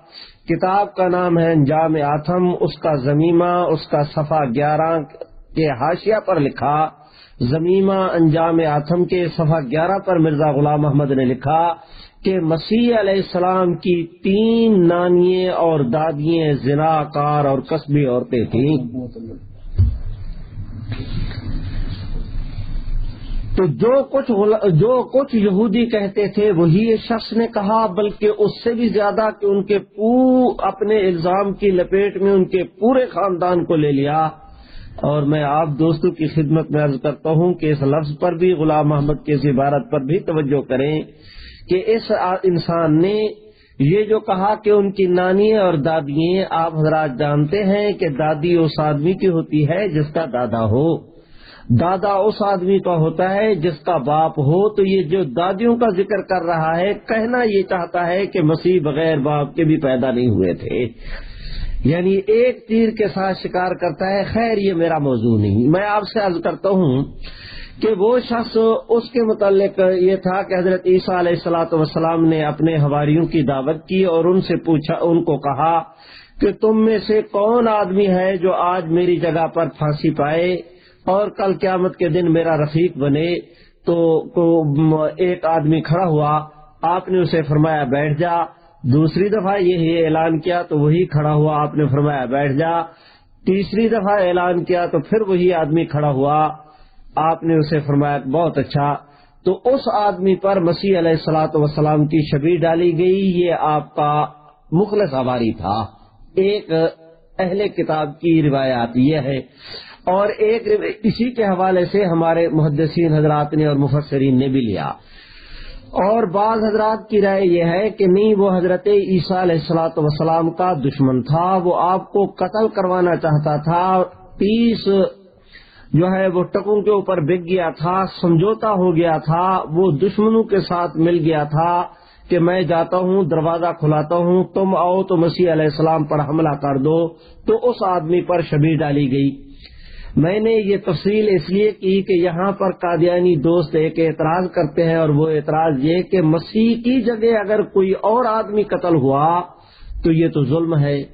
کتاب کا نام ہے انجام آتم اس کا زمیمہ، اس کا صفحہ گیارہ کے حاشیہ پر لکھا۔ زمیمہ انجام آتم کے صفحہ گیارہ پر مرزا غلام محمد نے لکھا کہ مسیح علیہ السلام کی تین نانیے اور دادیے زنا کار اور قصبی عورتیں تھیں۔ تو جو کچھ جو کچھ یہودی کہتے تھے وہی شخص نے کہا، بلکہ اس سے بھی زیادہ کہ ان کے اپنے الزام کی لپیٹ میں ان کے پورے خاندان کو لے لیا۔ اور میں آپ دوستوں کی خدمت میں عرض کرتا ہوں کہ اس لفظ پر بھی غلام محمد کی اس عبارت پر بھی توجہ کریں کہ اس انسان نے یہ جو کہا کہ ان کی نانی اور دادی آپ حضرات جانتے ہیں کہ دادی اس آدمی کی ہوتی ہے جس کا دادا ہو۔ دادا اس آدمی کا ہوتا ہے جس کا باپ ہو۔ تو یہ جو دادیوں کا ذکر کر رہا ہے، کہنا یہ چاہتا ہے کہ مسیح بغیر باپ کے بھی پیدا نہیں ہوئے تھے۔ یعنی ایک تیر کے ساتھ شکار کرتا ہے، خیر یہ میرا موضوع نہیں۔ میں آپ سے عرض کرتا ہوں کہ وہ شخص اس کے متعلق یہ تھا کہ حضرت عیسیٰ علیہ السلاۃ وسلام نے اپنے ہواریوں کی دعوت کی اور ان سے پوچھا، ان کو کہا کہ تم میں سے کون آدمی ہے جو آج میری جگہ پر پھانسی پائے اور کل قیامت کے دن میرا رفیق بنے۔ تو، ایک آدمی کھڑا ہوا، آپ نے اسے فرمایا بیٹھ جا۔ دوسری دفعہ یہی اعلان کیا تو وہی کھڑا ہوا آپ نے فرمایا، بیٹھ جا۔ تیسری دفعہ اعلان کیا تو پھر وہی آدمی کھڑا ہوا آپ نے اسے فرمایا، بہت اچھا۔ تو اس آدمی پر مسیح علیہ السلاۃ وسلام کی شبی ڈالی گئی، یہ آپ کا مخلص آباری تھا۔ ایک اہل کتاب کی روایات یہ ہے۔ اور ایک اسی کے حوالے سے ہمارے محدثین حضرات نے اور مفسرین نے بھی لیا۔ اور بعض حضرات کی رائے یہ ہے کہ نہیں وہ حضرت عیسیٰ علیہ السلاۃ وسلام کا دشمن تھا، وہ آپ کو قتل کروانا چاہتا تھا، پیس جو ہے وہ ٹکوں کے اوپر بک گیا تھا، سمجھوتا ہو گیا تھا، وہ دشمنوں کے ساتھ مل گیا تھا کہ میں جاتا ہوں، دروازہ کھلاتا ہوں، تم آؤ تو مسیح علیہ السلام پر حملہ کر دو، تو اس آدمی پر شبی ڈالی گئی۔ میں نے یہ تفصیل اس لیے کی کہ یہاں پر قادیانی دوست ایک اعتراض کرتے ہیں اور وہ اعتراض یہ کہ مسیح کی جگہ اگر کوئی اور آدمی قتل ہوا تو یہ تو ظلم ہے۔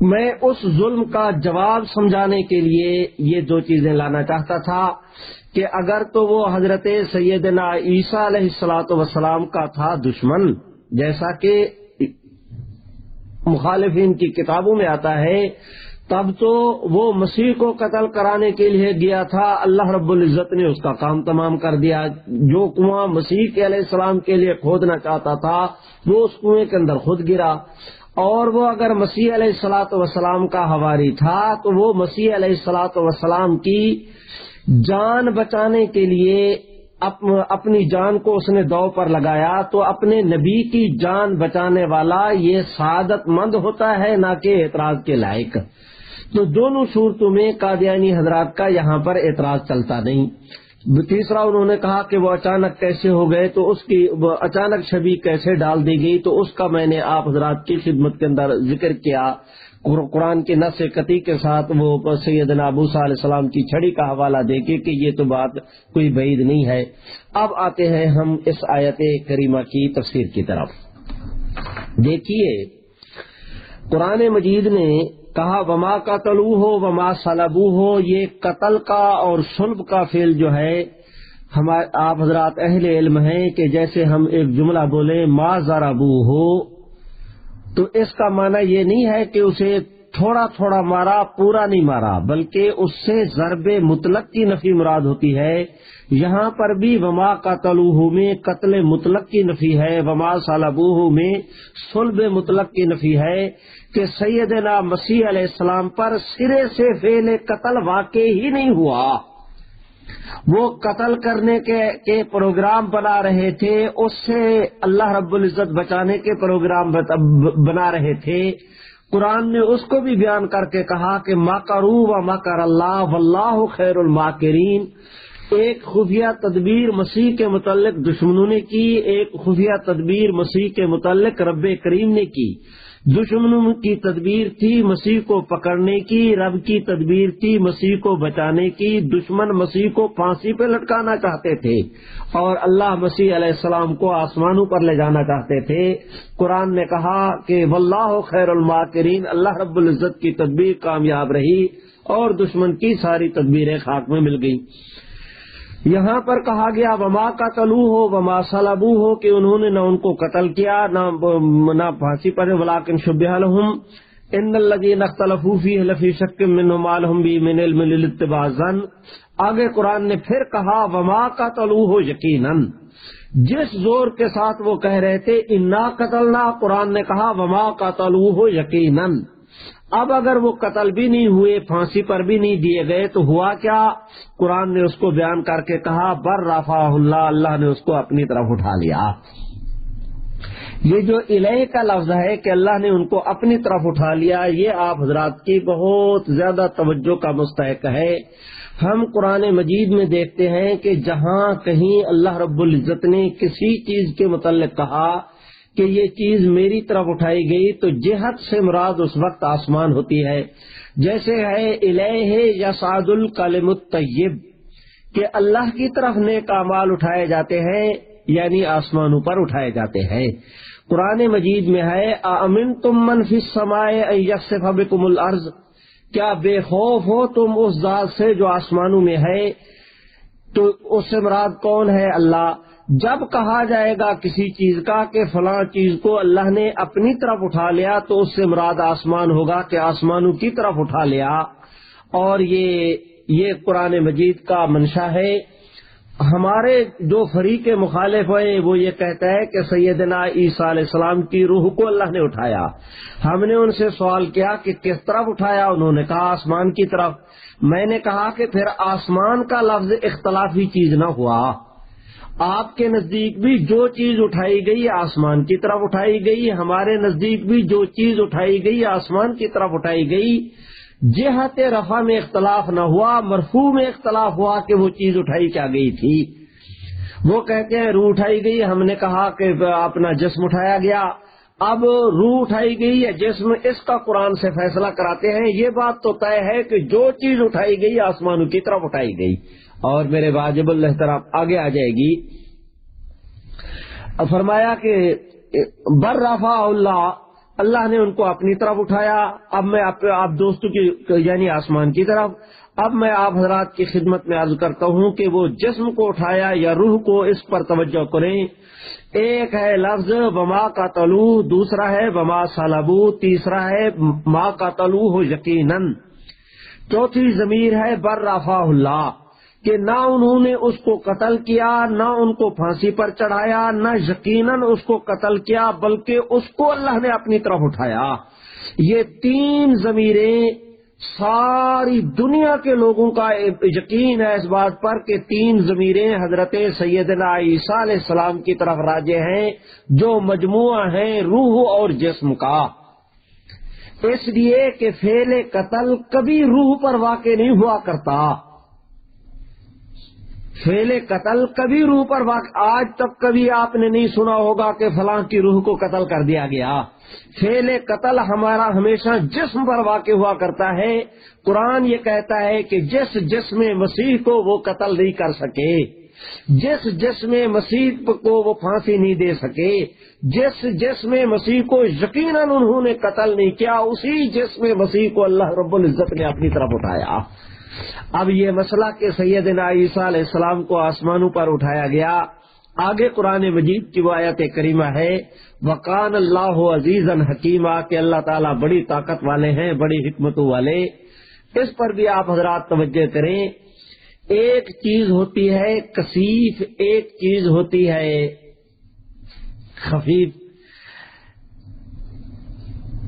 میں اس ظلم کا جواب سمجھانے کے لیے یہ دو چیزیں لانا چاہتا تھا کہ اگر تو وہ حضرت سیدنا عیسیٰ علیہ السلاۃ وسلام کا تھا دشمن، جیسا کہ مخالفین کی کتابوں میں آتا ہے تب تو وہ مسیح کو قتل کرانے کے لیے گیا تھا۔ اللہ رب العزت نے اس کا کام تمام کر دیا۔ جو کنواں مسیح کے علیہ السلام کے لیے کھودنا چاہتا تھا، وہ اس کنویں کے اندر خود گرا۔ اور وہ اگر مسیح علیہ السلاۃ وسلام کا ہواری تھا، تو وہ مسیح علیہ السلاۃ وسلام کی جان بچانے کے لیے اپنی جان کو اس نے دو پر لگایا۔ تو اپنے نبی کی جان بچانے والا یہ سعادت مند ہوتا ہے، نہ کہ اعتراض کے لائق۔ تو دونوں صورتوں میں قادیانی حضرات کا یہاں پر اعتراض چلتا نہیں۔ تیسرا انہوں نے کہا کہ وہ اچانک کیسے ہو گئے تو اس کی اچانک چھبی کیسے ڈال دی گئی تو اس کا میں نے آپ حضرات کی خدمت کے اندر ذکر کیا۔ قرآن کے نس قطعی کے ساتھ وہ سید ابو صلی علیہ السلام کی چھڑی کا حوالہ دے کے کہ یہ تو بات کوئی بعید نہیں ہے۔ اب آتے ہیں ہم اس آیت کریمہ کی تفسیر کی طرف۔ دیکھیے، قرآن مجید نے کہا، وما کا تلو ہو وما سلبو ہو یہ قتل کا اور سلب کا فیل جو ہے، ہمارے آپ حضرات اہل علم ہیں کہ جیسے ہم ایک جملہ بولیں، ما ذرا ہو تو اس کا معنی یہ نہیں ہے کہ اسے تھوڑا تھوڑا مارا، پورا نہیں مارا، بلکہ اس سے ضرب مطلق کی نفی مراد ہوتی ہے۔ یہاں پر بھی وما کا میں قتل مطلق کی نفی ہے، وما سالبوہ میں سلب مطلق کی نفی ہے کہ سیدنا مسیح علیہ السلام پر سرے سے فیل قتل واقع ہی نہیں ہوا۔ وہ قتل کرنے کے کے پروگرام بنا رہے تھے، اس سے اللہ رب العزت بچانے کے پروگرام بنا رہے تھے۔ قرآن نے اس کو بھی بیان کر کے کہا کہ ماکرو و مکر اللہ واللہ خیر الماکرین۔ ایک خفیہ تدبیر مسیح کے متعلق دشمنوں نے کی، ایک خفیہ تدبیر مسیح کے متعلق رب کریم نے کی۔ دشمنوں کی تدبیر تھی مسیح کو پکڑنے کی، رب کی تدبیر تھی مسیح کو بچانے کی۔ دشمن مسیح کو پھانسی پہ لٹکانا چاہتے تھے اور اللہ مسیح علیہ السلام کو آسمانوں پر لے جانا چاہتے تھے۔ قرآن نے کہا کہ واللہ خیر الماکرین، اللہ رب العزت کی تدبیر کامیاب رہی اور دشمن کی ساری تدبیریں خاک میں مل گئی یہاں پر کہا گیا، وما کا تلو ہو وما سلبو ہو کہ انہوں نے نہ ان کو قتل کیا، نہ پھانسی پر ولاکن شب الحم ان الدین اختلفی لفی شک من مالحم بھی من علم زن آگے قرآن نے پھر کہا، وما کا تلو ہو یقیناً۔ جس زور کے ساتھ وہ کہہ رہے تھے، انا قتل نہ قرآن نے کہا، وما کا تلو ہو یقیناً۔ اب اگر وہ قتل بھی نہیں ہوئے، پھانسی پر بھی نہیں دیے گئے، تو ہوا کیا؟ قرآن نے اس کو بیان کر کے کہا، بر رفا اللہ اللہ نے اس کو اپنی طرف اٹھا لیا۔ یہ جو الہ کا لفظ ہے کہ اللہ نے ان کو اپنی طرف اٹھا لیا، یہ آپ حضرات کی بہت زیادہ توجہ کا مستحق ہے۔ ہم قرآن مجید میں دیکھتے ہیں کہ جہاں کہیں اللہ رب العزت نے کسی چیز کے متعلق کہا کہ یہ چیز میری طرف اٹھائی گئی تو جہت سے مراد اس وقت آسمان ہوتی ہے۔ جیسے ہے الہ یا سعد القلم الطیب، کہ اللہ کی طرف نیک اعمال اٹھائے جاتے ہیں یعنی آسمانوں پر اٹھائے جاتے ہیں۔ قرآن مجید میں ہے امن تم منفی سمائے یکسف بکم الارض، کیا بے خوف ہو تم اس ذات سے جو آسمانوں میں ہے؟ تو اس سے مراد کون ہے؟ اللہ۔ جب کہا جائے گا کسی چیز کا کہ فلاں چیز کو اللہ نے اپنی طرف اٹھا لیا تو اس سے مراد آسمان ہوگا کہ آسمانوں کی طرف اٹھا لیا۔ اور یہ یہ قرآن مجید کا منشا ہے۔ ہمارے جو فریق مخالف ہے وہ یہ کہتا ہے کہ سیدنا عیسیٰ علیہ السلام کی روح کو اللہ نے اٹھایا۔ ہم نے ان سے سوال کیا کہ کس طرف اٹھایا؟ انہوں نے کہا آسمان کی طرف۔ میں نے کہا کہ پھر آسمان کا لفظ اختلافی چیز نہ ہوا۔ آپ کے نزدیک بھی جو چیز اٹھائی گئی آسمان کی طرف اٹھائی گئی ہمارے نزدیک بھی جو چیز اٹھائی گئی آسمان کی طرف اٹھائی گئی۔ جہت رفع میں اختلاف نہ ہوا مرفو میں اختلاف ہوا کہ وہ چیز اٹھائی کیا گئی تھی۔ وہ کہتے ہیں روح اٹھائی گئی، ہم نے کہا کہ اپنا جسم اٹھایا گیا۔ اب روح اٹھائی گئی یا جسم اس کا قرآن سے فیصلہ کراتے ہیں۔ یہ بات تو طے ہے کہ جو چیز اٹھائی گئی، آسمانوں کی طرف اٹھائی گئی۔ اور میرے واجب اللہ طرف آگے آ جائے گی۔ فرمایا کہ بر رفا اللہ اللہ نے ان کو اپنی طرف اٹھایا۔ اب میں آپ دوستوں کی یعنی آسمان کی طرف۔ اب میں آپ حضرات کی خدمت میں عرض کرتا ہوں کہ وہ جسم کو اٹھایا یا روح کو اس پر توجہ کریں۔ ایک ہے لفظ بما کا تلو دوسرا ہے بما سالبو، تیسرا ہے ماں کا تلو ہو یقیناً۔ چوتھی ضمیر ہے بر رفا اللہ۔ کہ نہ انہوں نے اس کو قتل کیا، نہ ان کو پھانسی پر چڑھایا، نہ یقیناً اس کو قتل کیا، بلکہ اس کو اللہ نے اپنی طرف اٹھایا۔ یہ تین ضمیریں ساری دنیا کے لوگوں کا یقین ہے اس بات پر کہ تین ضمیریں حضرت سیدنا عیسیٰ علیہ السلام کی طرف راجے ہیں، جو مجموعہ ہیں روح اور جسم کا۔ اس لیے کہ فیل قتل کبھی روح پر واقع نہیں ہوا کرتا۔ فیل قتل کبھی روح پر واقع آج تک کبھی آپ نے نہیں سنا ہوگا کہ فلاں کی روح کو قتل کر دیا گیا۔ فیل قتل ہمارا ہمیشہ جسم پر واقع ہوا کرتا ہے۔ قرآن یہ کہتا ہے کہ جس جسم مسیح کو وہ قتل نہیں کر سکے، جس جسم مسیح کو وہ پھانسی نہیں دے سکے، جس جسم مسیح کو یقیناً انہوں نے قتل نہیں کیا، اسی جسم مسیح کو اللہ رب العزت نے اپنی طرف اٹھایا۔ اب یہ مسئلہ کہ سیدنا عیسیٰ علیہ السلام کو آسمانوں پر اٹھایا گیا، آگے قرآن مجید کی وہ آیت کریمہ ہے، وقان اللہ عزیز حکیمہ کہ اللہ تعالیٰ بڑی طاقت والے ہیں، بڑی حکمتوں والے۔ اس پر بھی آپ حضرات توجہ کریں، ایک چیز ہوتی ہے، کثیف ایک چیز ہوتی ہے۔ خفیف۔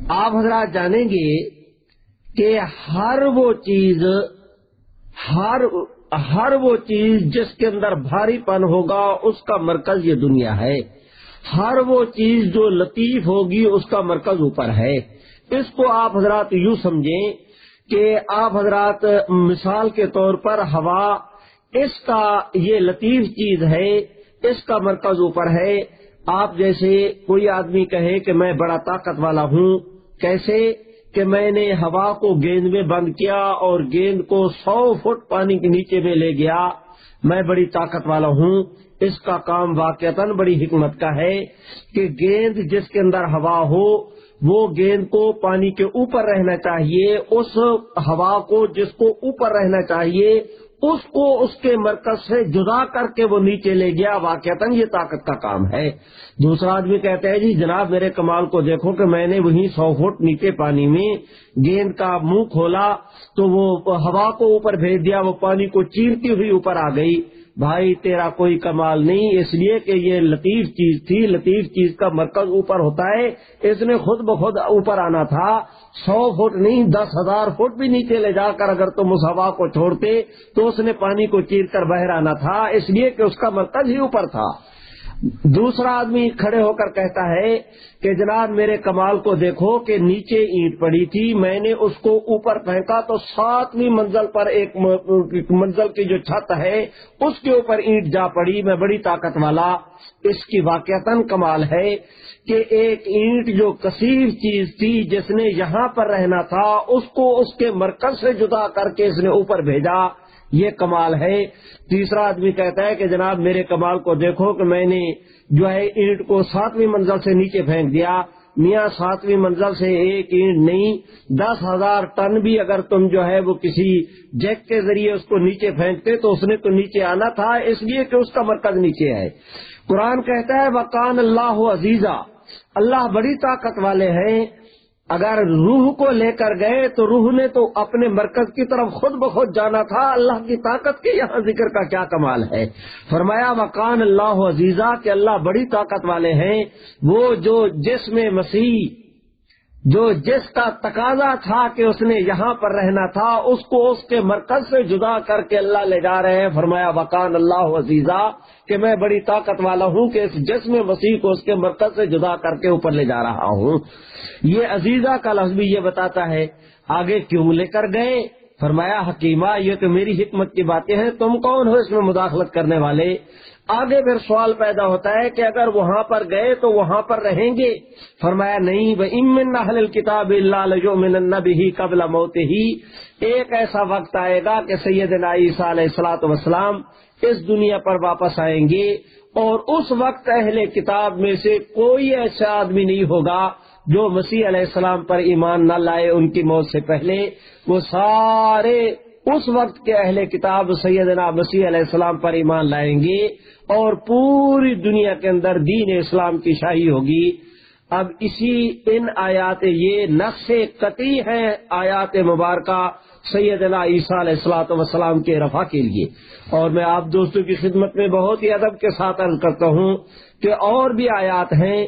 آپ حضرات جانیں گے کہ ہر وہ چیز ہر ہر وہ چیز جس کے اندر بھاری پن ہوگا، اس کا مرکز یہ دنیا ہے۔ ہر وہ چیز جو لطیف ہوگی، اس کا مرکز اوپر ہے۔ اس کو آپ حضرات یوں سمجھیں کہ آپ حضرات مثال کے طور پر ہوا، اس کا یہ لطیف چیز ہے، اس کا مرکز اوپر ہے۔ آپ جیسے کوئی آدمی کہے کہ میں بڑا طاقت والا ہوں، کیسے؟ کہ میں نے ہوا کو گیند میں بند کیا اور گیند کو سو فٹ پانی کے نیچے میں لے گیا۔ میں بڑی طاقت والا ہوں۔ اس کا کام واقع بڑی حکمت کا ہے کہ گیند جس کے اندر ہوا ہو، وہ گیند کو پانی کے اوپر رہنا چاہیے، اس ہوا کو جس کو اوپر رہنا چاہیے اس کو اس کے مرکز سے جدا کر کے وہ نیچے لے گیا واقع یہ طاقت کا کام ہے۔ دوسرا آدمی کہتا ہے جی جناب میرے کمال کو دیکھو کہ میں نے وہیں سو فٹ نیچے پانی میں گیند کا منہ کھولا تو وہ ہوا کو اوپر بھیج دیا، وہ پانی کو چیرتی ہوئی اوپر آ گئی۔ بھائی تیرا کوئی کمال نہیں، اس لیے کہ یہ لطیف چیز تھی، لطیف چیز کا مرکز اوپر ہوتا ہے۔ اس نے خود بخود اوپر آنا تھا۔ سو فٹ نہیں، دس ہزار فٹ بھی نیچے لے جا کر اگر تم اس ہوا کو چھوڑتے تو اس نے پانی کو چیر کر بہرانا تھا، اس لیے کہ اس کا مرکز ہی اوپر تھا۔ دوسرا آدمی کھڑے ہو کر کہتا ہے کہ جناب میرے کمال کو دیکھو کہ نیچے اینٹ پڑی تھی، میں نے اس کو اوپر پھینکا تو ساتویں منزل پر ایک منزل کی جو چھت ہے، اس کے اوپر اینٹ جا پڑی۔ میں بڑی طاقت والا، اس کی واقعتاً کمال ہے کہ ایک اینٹ جو کثیر چیز تھی جس نے یہاں پر رہنا تھا، اس کو اس کے مرکز سے جدا کر کے اس نے اوپر بھیجا۔ یہ کمال ہے۔ تیسرا آدمی کہتا ہے کہ جناب میرے کمال کو دیکھو کہ میں نے جو ہے اینٹ کو ساتویں منزل سے نیچے پھینک دیا۔ میاں ساتویں منزل سے ایک اینٹ نہیں، دس ہزار ٹن بھی اگر تم جو ہے وہ کسی جیک کے ذریعے اس کو نیچے پھینکتے تو اس نے تو نیچے آنا تھا، اس لیے کہ اس کا مرکز نیچے ہے۔ قرآن کہتا ہے وکان اللہ عزیزہ اللہ بڑی طاقت والے ہیں۔ اگر روح کو لے کر گئے تو روح نے تو اپنے مرکز کی طرف خود بخود جانا تھا۔ اللہ کی طاقت کے یہاں ذکر کا کیا کمال ہے؟ فرمایا مکان اللہ عزیزہ کہ اللہ بڑی طاقت والے ہیں۔ وہ جو جسم مسیح، جو جس کا تقاضا تھا کہ اس نے یہاں پر رہنا تھا، اس کو اس کے مرکز سے جدا کر کے اللہ لے جا رہے ہیں۔ فرمایا وکان اللہ عزیزہ کہ میں بڑی طاقت والا ہوں کہ اس جسم مسیح کو اس کے مرکز سے جدا کر کے اوپر لے جا رہا ہوں۔ یہ عزیزہ کا لفظ بھی یہ بتاتا ہے، آگے کیوں لے کر گئے؟ فرمایا، حکیمہ، یہ تو میری حکمت کی باتیں ہیں، تم کون ہو اس میں مداخلت کرنے والے؟ آگے پھر سوال پیدا ہوتا ہے کہ اگر وہاں پر گئے تو وہاں پر رہیں گے؟ فرمایا، نہیں، وہ امن کتاب اللہ بھی قبل موت ہی ایک ایسا وقت آئے گا کہ سید عیسیٰ علیہ السلاۃ وسلام اس دنیا پر واپس آئیں گے اور اس وقت اہل کتاب میں سے کوئی ایسا آدمی نہیں ہوگا جو مسیح علیہ السلام پر ایمان نہ لائے ان کی موت سے پہلے۔ وہ سارے اس وقت کے اہل کتاب سیدنا مسیح علیہ السلام پر ایمان لائیں گے اور پوری دنیا کے اندر دین اسلام کی شاہی ہوگی۔ اب اسی ان آیات یہ نقش قطعی ہیں آیات مبارکہ سیدنا عیسیٰ علیہ السلاۃ وسلام کے رفا کے لیے۔ اور میں آپ دوستوں کی خدمت میں بہت ہی ادب کے ساتھ عرض کرتا ہوں کہ اور بھی آیات ہیں۔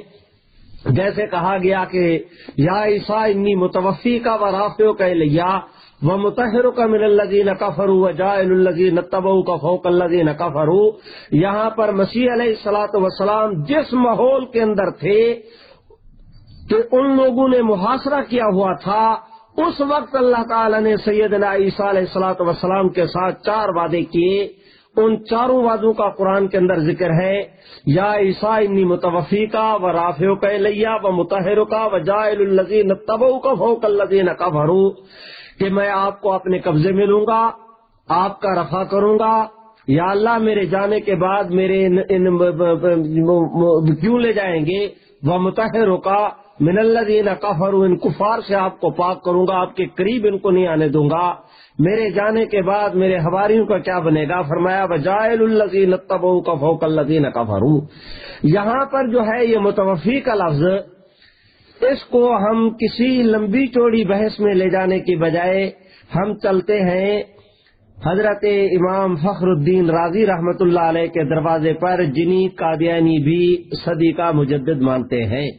جیسے کہا گیا کہ، یا عیسا انی متوفی کا و رافیوں کا لیا وہ متحر کا من الزین کفرو و جا الزین تبو کا فوق الزین کفرو یہاں پر مسیح علیہ السلاۃ وسلام جس ماحول کے اندر تھے، کہ ان لوگوں نے محاصرہ کیا ہوا تھا اس وقت اللہ تعالی نے سیدنا عیسیٰ علیہ السلاۃ وسلام کے ساتھ چار وعدے کیے۔ ان چاروں وادوں کا قرآن کے اندر ذکر ہے۔ یا عیسا انی متوفی کا و رافیو کا لیا و متحر کا و جائل الزین تبو کا فوق الزین کا بھرو کہ میں آپ کو اپنے قبضے میں لوں گا، آپ کا رفا کروں گا۔ یا اللہ، میرے جانے کے بعد میرے کیوں لے جائیں گے؟ وہ متحر کا من الدین کفر ان کفار سے آپ کو پاک کروں گا، آپ کے قریب ان کو نہیں آنے دوں گا۔ میرے جانے کے بعد میرے ہواریوں کا کیا بنے گا؟ فرمایا بجائل الزین تب کا فوق الزین کا یہاں پر جو ہے یہ متوفی کا لفظ، اس کو ہم کسی لمبی چوڑی بحث میں لے جانے کی بجائے ہم چلتے ہیں حضرت امام فخر الدین راضی رحمت اللہ علیہ کے دروازے پر جنی قادیانی بھی صدی کا مجدد مانتے ہیں۔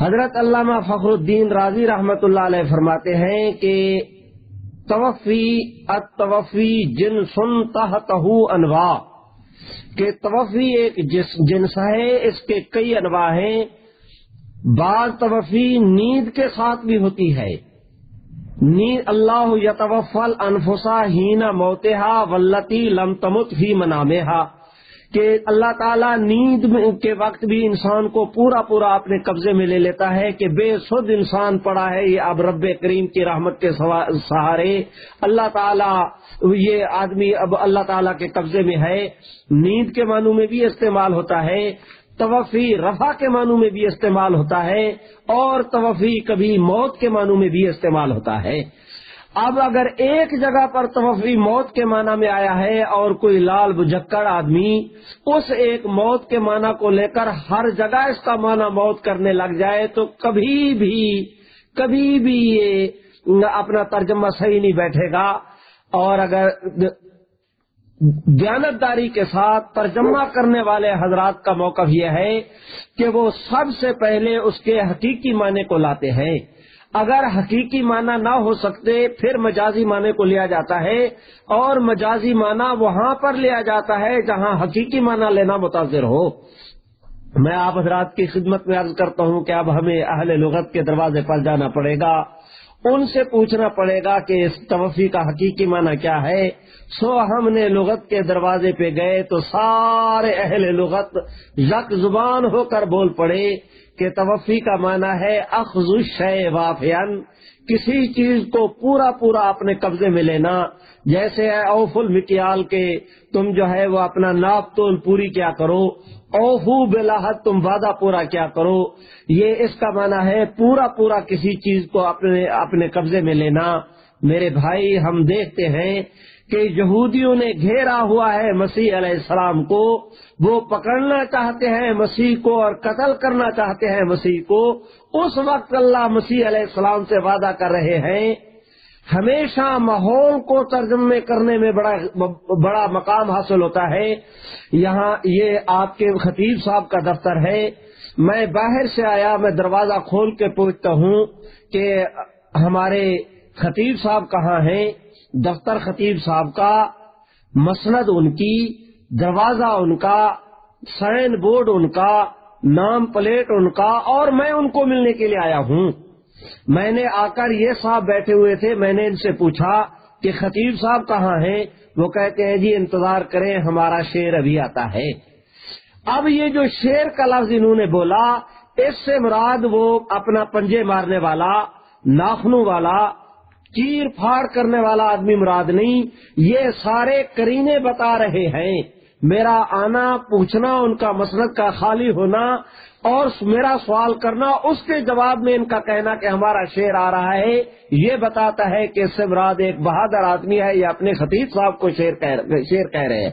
حضرت علامہ فخر الدین راضی رحمت اللہ علیہ فرماتے ہیں کہ توفی اتوفی جن سن تحت انواع، کہ توفی ایک جنس ہے، اس کے کئی انواع ہیں۔ بعض توفی نیند کے ساتھ بھی ہوتی ہے۔ نیند اللہ یتوفل انفسا ہینا موتحا ولتی لم تمت فی منامحا کہ اللہ تعالیٰ نیند کے وقت بھی انسان کو پورا پورا اپنے قبضے میں لے لیتا ہے کہ بے سد انسان پڑا ہے، یہ اب رب کریم کی رحمت کے سہارے۔ اللہ تعالیٰ، یہ آدمی اب اللہ تعالیٰ کے قبضے میں ہے۔ نیند کے معنوں میں بھی استعمال ہوتا ہے، توفی رفا کے معنوں میں بھی استعمال ہوتا ہے اور توفی کبھی موت کے معنوں میں بھی استعمال ہوتا ہے۔ اب اگر ایک جگہ پر توفی موت کے معنی میں آیا ہے اور کوئی لال بجکڑ آدمی اس ایک موت کے معنی کو لے کر ہر جگہ اس کا معنی موت کرنے لگ جائے تو کبھی بھی کبھی بھی یہ اپنا ترجمہ صحیح نہیں بیٹھے گا۔ اور اگر دیانتداری کے ساتھ ترجمہ کرنے والے حضرات کا موقف یہ ہے کہ وہ سب سے پہلے اس کے حقیقی معنی کو لاتے ہیں۔ اگر حقیقی معنی نہ ہو سکتے، پھر مجازی معنی کو لیا جاتا ہے اور مجازی معنی وہاں پر لیا جاتا ہے جہاں حقیقی معنی لینا متاثر ہو۔ میں آپ حضرات کی خدمت میں عرض کرتا ہوں کہ اب ہمیں اہل لغت کے دروازے پر جانا پڑے گا۔ ان سے پوچھنا پڑے گا کہ اس توفی کا حقیقی معنی کیا ہے۔ سو ہم نے لغت کے دروازے پہ گئے تو سارے اہل لغت یک زبان ہو کر بول پڑے۔ کہ توفی کا معنی ہے اخذ شے وافین کسی چیز کو پورا پورا اپنے قبضے میں لینا۔ جیسے ہے اوف المکیال کے، تم جو ہے وہ اپنا ناپ تول پوری کیا کرو اوفو بلاحت تم وعدہ پورا کیا کرو۔ یہ اس کا معنی ہے پورا پورا کسی چیز کو اپنے اپنے قبضے میں لینا۔ میرے بھائی، ہم دیکھتے ہیں کہ یہودیوں نے گھیرا ہوا ہے مسیح علیہ السلام کو، وہ پکڑنا چاہتے ہیں مسیح کو اور قتل کرنا چاہتے ہیں مسیح کو۔ اس وقت اللہ مسیح علیہ السلام سے وعدہ کر رہے ہیں۔ ہمیشہ ماحول کو ترجمے کرنے میں بڑا بڑا مقام حاصل ہوتا ہے۔ یہاں یہ آپ کے خطیب صاحب کا دفتر ہے۔ میں باہر سے آیا، میں دروازہ کھول کے پوچھتا ہوں کہ ہمارے خطیب صاحب کہاں ہیں؟ دفتر خطیب صاحب کا، مسند ان کی، دروازہ ان کا، سائن بورڈ ان کا، نام پلیٹ ان کا، اور میں ان کو ملنے کے لیے آیا ہوں۔ میں نے آ کر یہ صاحب بیٹھے ہوئے تھے، میں نے ان سے پوچھا کہ خطیب صاحب کہاں ہیں؟ وہ کہتے ہیں جی انتظار کریں، ہمارا شیر ابھی آتا ہے۔ اب یہ جو شیر کا لفظ انہوں نے بولا، اس سے مراد وہ اپنا پنجے مارنے والا، ناخنوں والا چیر پھاڑ کرنے والا آدمی مراد نہیں، یہ سارے کرینے بتا رہے ہیں۔ میرا آنا، پوچھنا، ان کا مسرت کا خالی ہونا اور میرا سوال کرنا، اس کے جواب میں ان کا کہنا کہ ہمارا شیر آ رہا ہے۔ یہ بتاتا ہے کہ اس سے مراد ایک بہادر آدمی ہے، یہ اپنے خطیب صاحب کو شیر کہہ رہے ہیں۔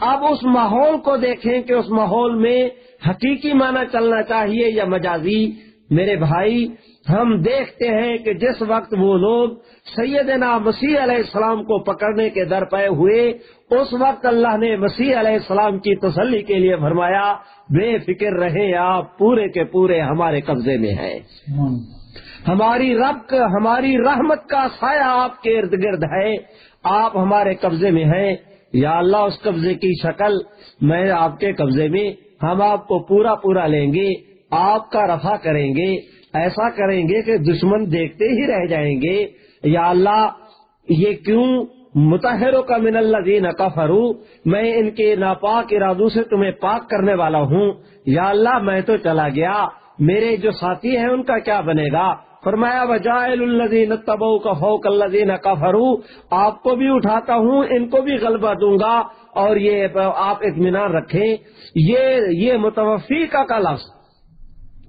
اب اس ماحول کو دیکھیں کہ اس ماحول میں حقیقی معنی چلنا چاہیے یا مجازی۔ میرے بھائی، ہم دیکھتے ہیں کہ جس وقت وہ لوگ سیدنا مسیح علیہ السلام کو پکڑنے کے در پے ہوئے۔ اس وقت اللہ نے مسیح علیہ السلام کی تسلی کے لیے فرمایا، بے فکر رہے آپ، پورے کے پورے ہمارے قبضے میں ہیں۔ ہماری رب ہماری رحمت کا سایہ آپ کے ارد گرد ہے۔ آپ ہمارے قبضے میں ہیں۔ یا اللہ، اس قبضے کی شکل میں آپ کے قبضے میں، ہم آپ کو پورا پورا لیں گے، آپ کا رفع کریں گے۔ ایسا کریں گے کہ دشمن دیکھتے ہی رہ جائیں گے، یا اللہ، یہ کیوں متحروں کا من اللہ دین میں ان کے ناپاک ارادوں سے تمہیں پاک کرنے والا ہوں۔ یا اللہ، میں تو چلا گیا۔ میرے جو ساتھی ہیں، ان کا کیا بنے گا؟ فرمایا وجائل الدین تبو کا فوق اللہ دین کفرو آپ کو بھی اٹھاتا ہوں، ان کو بھی غلبہ دوں گا۔ اور یہ آپ اطمینان رکھیں۔ یہ یہ متوفی کا لفظ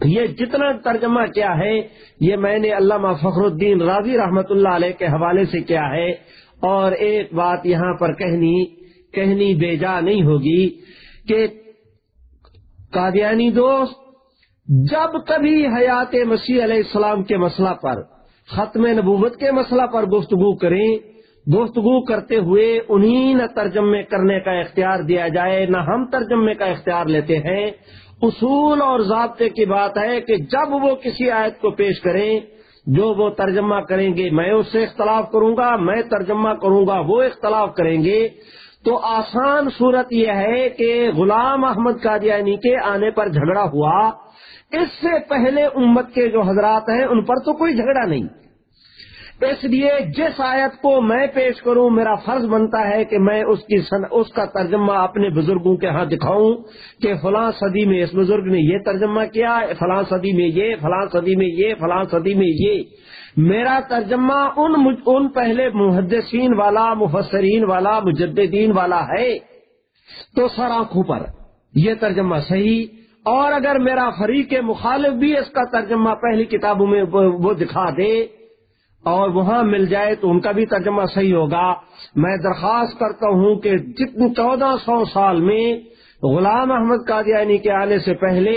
یہ جتنا ترجمہ کیا ہے، یہ میں نے علامہ فخر الدین راضی رحمت اللہ علیہ کے حوالے سے کیا ہے۔ اور ایک بات یہاں پر کہنی کہنی بے جا نہیں ہوگی کہ قادیانی دوست، جب کبھی حیات مسیح علیہ السلام کے مسئلہ پر، ختم نبوت کے مسئلہ پر گفتگو کریں، گفتگو کرتے ہوئے انہیں نہ ترجمے کرنے کا اختیار دیا جائے، نہ ہم ترجمے کا اختیار لیتے ہیں۔ اصول اور ضابطے کی بات ہے کہ جب وہ کسی آیت کو پیش کریں، جو وہ ترجمہ کریں گے، میں اس سے اختلاف کروں گا، میں ترجمہ کروں گا، وہ اختلاف کریں گے، تو آسان صورت یہ ہے کہ غلام احمد قادیانی کے آنے پر جھگڑا ہوا۔ اس سے پہلے امت کے جو حضرات ہیں، ان پر تو کوئی جھگڑا نہیں۔ اس لیے جس آیت کو میں پیش کروں، میرا فرض بنتا ہے کہ میں اس کی سن، اس کا ترجمہ اپنے بزرگوں کے ہاں دکھاؤں کہ فلاں صدی میں اس بزرگ نے یہ ترجمہ کیا، فلاں صدی میں یہ، فلاں صدی میں یہ، فلاں صدی میں یہ۔ میرا ترجمہ ان ان پہلے محدثین والا، مفسرین والا، مجددین والا ہے۔ تو سر آنکھوں پر یہ ترجمہ صحیح، اور اگر میرا فریق مخالف بھی اس کا ترجمہ پہلی کتابوں میں وہ دکھا دے اور وہاں مل جائے تو ان کا بھی ترجمہ صحیح ہوگا۔ میں درخواست کرتا ہوں کہ جتنے چودہ سو سال میں غلام احمد قادیانی کے آنے سے پہلے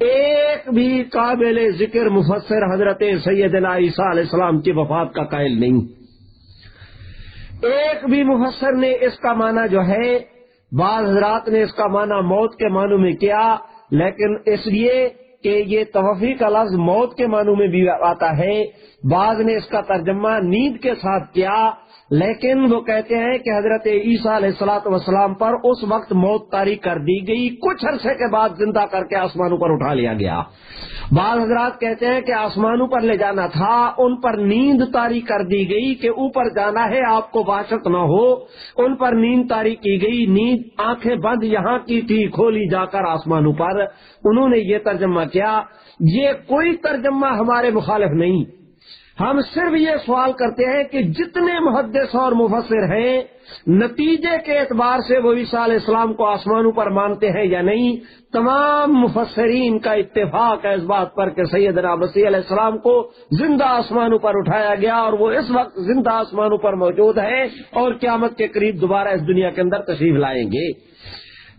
ایک بھی قابل ذکر مفسر حضرت سید عیسیٰ علیہ السلام کی وفات کا قائل نہیں۔ ایک بھی مفسر نے اس کا معنی جو ہے، بعض حضرات نے اس کا معنی موت کے معنوں میں کیا، لیکن اس لیے کہ یہ توفی کا لفظ موت کے معنوں میں بھی آتا ہے۔ بعض نے اس کا ترجمہ نیند کے ساتھ کیا۔ لیکن وہ کہتے ہیں کہ حضرت عیسیٰ علیہ السلاط وسلام پر اس وقت موت تاریخ کر دی گئی، کچھ عرصے کے بعد زندہ کر کے آسمانوں پر اٹھا لیا گیا۔ بعض حضرات کہتے ہیں کہ آسمانوں پر لے جانا تھا، ان پر نیند تاری کر دی گئی کہ اوپر جانا ہے، آپ کو باشت نہ ہو۔ ان پر نیند تاری کی گئی، نیند آنکھیں بند یہاں کی تھی، کھولی جا کر آسمانوں پر۔ انہوں نے یہ ترجمہ کیا، یہ کوئی ترجمہ ہمارے مخالف نہیں۔ ہم صرف یہ سوال کرتے ہیں کہ جتنے محدث اور مفسر ہیں، نتیجے کے اعتبار سے وہ عیسیٰ علیہ السلام کو آسمانوں پر مانتے ہیں یا نہیں، تمام مفسرین کا اتفاق ہے اس بات پر کہ سید مسیح علیہ السلام کو زندہ آسمانوں پر اٹھایا گیا اور وہ اس وقت زندہ آسمانوں پر موجود ہے اور قیامت کے قریب دوبارہ اس دنیا کے اندر تشریف لائیں گے۔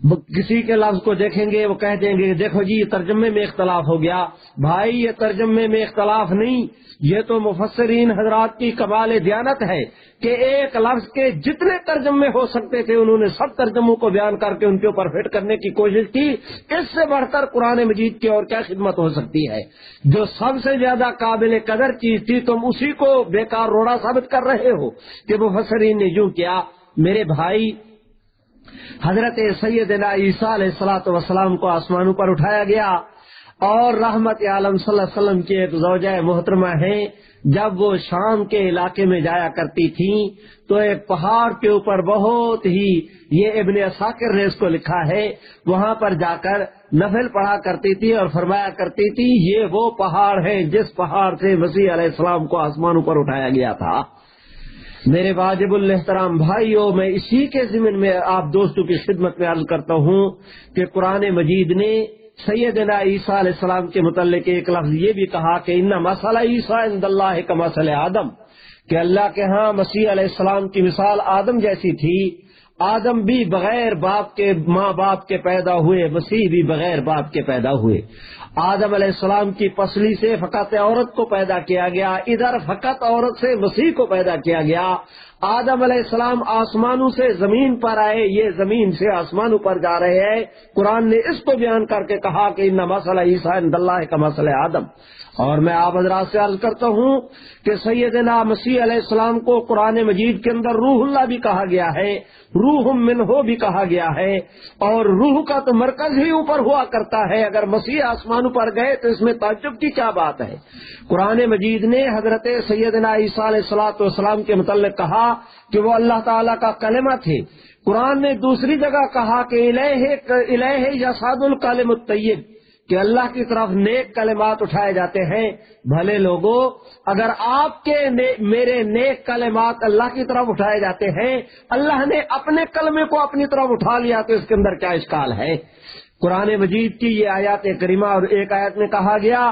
کسی کے لفظ کو دیکھیں گے، وہ کہہ دیں گے، دیکھو جی یہ ترجمے میں اختلاف ہو گیا۔ بھائی، یہ ترجمے میں اختلاف نہیں۔ یہ تو مفسرین حضرات کی کمال دیانت ہے کہ ایک لفظ کے جتنے ترجمے ہو سکتے تھے، انہوں نے سب ترجموں کو بیان کر کے ان کے اوپر فٹ کرنے کی کوشش کی۔ اس سے بڑھ کر قرآن مجید کی اور کیا خدمت ہو سکتی ہے؟ جو سب سے زیادہ قابل قدر چیز تھی، تم اسی کو بیکار روڑا ثابت کر رہے ہو کہ مفسرین نے یوں کیا۔ میرے بھائی حضرت سید عیسیٰ علیہ السلاۃ وسلام کو آسمانوں پر اٹھایا گیا اور رحمت عالم صلی اللہ علیہ وسلم کی ایک زوجہ محترمہ ہیں، جب وہ شام کے علاقے میں جایا کرتی تھیں تو ایک پہاڑ کے اوپر بہت ہی یہ ابن اثاکر نے اس کو لکھا ہے، وہاں پر جا کر نفل پڑھا کرتی تھی اور فرمایا کرتی تھی، یہ وہ پہاڑ ہے جس پہاڑ سے مسیح علیہ السلام کو آسمانوں پر اٹھایا گیا تھا۔ میرے واجب الحترام بھائیوں میں اسی کے ضمن میں آپ دوستوں کی خدمت میں عرض کرتا ہوں کہ قرآن مجید نے سیدنا عیسیٰ علیہ السلام کے متعلق ایک لفظ یہ بھی کہا کہ ان مسئلہ عیسیٰ عند اللہ کا مسئلہ آدم، کہ اللہ کے ہاں مسیح علیہ السلام کی مثال آدم جیسی تھی، آدم بھی بغیر باپ کے ماں باپ کے پیدا ہوئے، مسیح بھی بغیر باپ کے پیدا ہوئے۔ آدم علیہ السلام کی پسلی سے فقط عورت کو پیدا کیا گیا، ادھر فقط عورت سے مسیح کو پیدا کیا گیا۔ آدم علیہ السلام آسمانوں سے زمین پر آئے، یہ زمین سے آسمانوں پر جا رہے ہیں۔ قرآن نے اس کو بیان کر کے کہا کہ ان مسئلہ عیسیٰ اللہ کا مسئلہ آدم۔ اور میں آپ حضرات سے عرض کرتا ہوں کہ سیدنا مسیح علیہ السلام کو قرآن مجید کے اندر روح اللہ بھی کہا گیا ہے، روح من ہو بھی کہا گیا ہے، اور روح کا تو مرکز ہی اوپر ہوا کرتا ہے۔ اگر مسیح آسمانوں پر گئے تو اس میں تعجب کی کیا بات ہے؟ قرآن مجید نے حضرت سیدنا عیسیٰ علیہ السلاۃ والسلام کے متعلق کہا کہ وہ اللہ تعالیٰ کا کلمہ تھے۔ قرآن نے دوسری جگہ کہا کہ الہ الہ یا سعد الطیب۔ کہ اللہ کی طرف نیک کلمات اٹھائے جاتے ہیں۔ بھلے لوگوں اگر آپ کے میرے نیک کلمات اللہ کی طرف اٹھائے جاتے ہیں، اللہ نے اپنے کلمے کو اپنی طرف اٹھا لیا تو اس کے اندر کیا اشکال ہے؟ قرآن مجید کی یہ آیات کریمہ اور ایک آیت میں کہا گیا،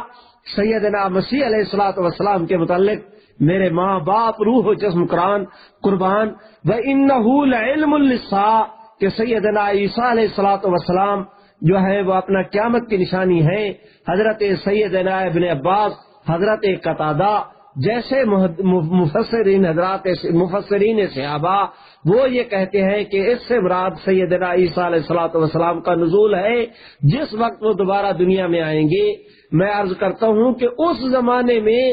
سیدنا مسیح علیہ السلاۃ وسلام کے متعلق، میرے ماں باپ، روح و جسم قرآن، قربان و ان علم السا کہ سیدنا عیسیٰ علیہ السلاۃ وسلام جو ہے وہ اپنا قیامت کی نشانی ہے۔ حضرت سید ابن عباس، حضرت قطادہ، جیسے مفسرین، حضرات مفسرین صحابہ، وہ یہ کہتے ہیں کہ اس سے مراد سید عیسیٰ علیہ السلاۃ والسلام کا نزول ہے۔ جس وقت وہ دوبارہ دنیا میں آئیں گے، میں عرض کرتا ہوں کہ اس زمانے میں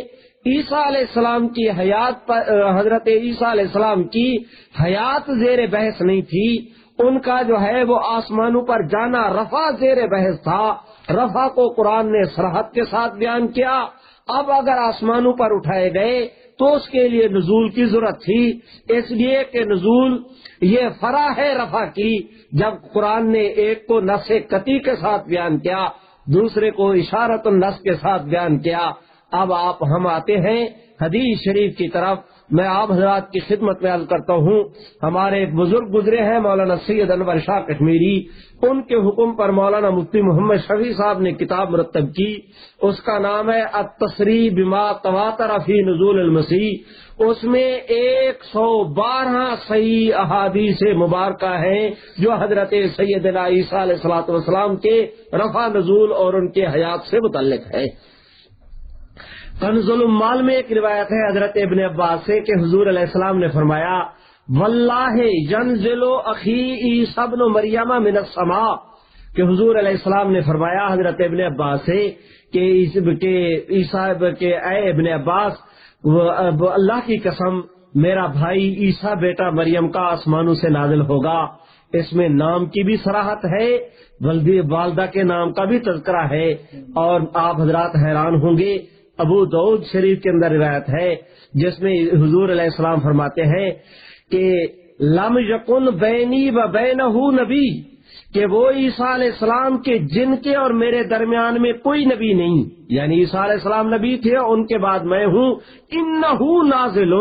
عیسیٰ علیہ السلام کی حیات پر حضرت عیسیٰ علیہ السلام کی حیات زیر بحث نہیں تھی۔ ان کا جو ہے وہ آسمانوں پر جانا رفا زیر بحث تھا۔ رفا کو قرآن نے سرحد کے ساتھ بیان کیا۔ اب اگر آسمانوں پر اٹھائے گئے تو اس کے لیے نزول کی ضرورت تھی۔ اس لیے کہ نزول یہ فرا ہے رفا کی۔ جب قرآن نے ایک کو نس کتی کے ساتھ بیان کیا، دوسرے کو اشارت النس کے ساتھ بیان کیا۔ اب آپ ہم آتے ہیں حدیث شریف کی طرف۔ میں آپ حضرات کی خدمت میں عرض کرتا ہوں، ہمارے ایک بزرگ گزرے ہیں مولانا سید انور شاہ کشمیری، ان کے حکم پر مولانا مفتی محمد شفیع صاحب نے کتاب مرتب کی، اس کا نام ہے التصری بما تواتر فی نزول المسیح، اس میں ایک سو بارہ صحیح احادیث مبارکہ ہیں جو حضرت سید عیسیٰ علیہ السلاۃ والسلام کے رفع نزول اور ان کے حیات سے متعلق ہے کنز المال میں ایک روایت ہے حضرت ابن عباس سے کہ حضور علیہ السلام نے فرمایا، واللہ ینزل عقی سبن مریم من السماء۔ کہ حضور علیہ السلام نے فرمایا حضرت ابن عباس سے کہ عیسیٰ کے اے ابن عباس اللہ کی قسم، میرا بھائی عیسیٰ بیٹا مریم کا آسمانوں سے نازل ہوگا۔ اس میں نام کی بھی سراہت ہے بلدی والدہ کے نام کا بھی تذکرہ ہے۔ اور آپ حضرات حیران ہوں گے ابو دعود شریف کے اندر روایت ہے، جس میں حضور علیہ السلام فرماتے ہیں کہ لم یقن بینی و بین نبی، کہ وہ عیسیٰ علیہ السلام کے جن کے اور میرے درمیان میں کوئی نبی نہیں۔ یعنی عیسیٰ علیہ السلام نبی تھے ان کے بعد میں ہوں۔ ان نازل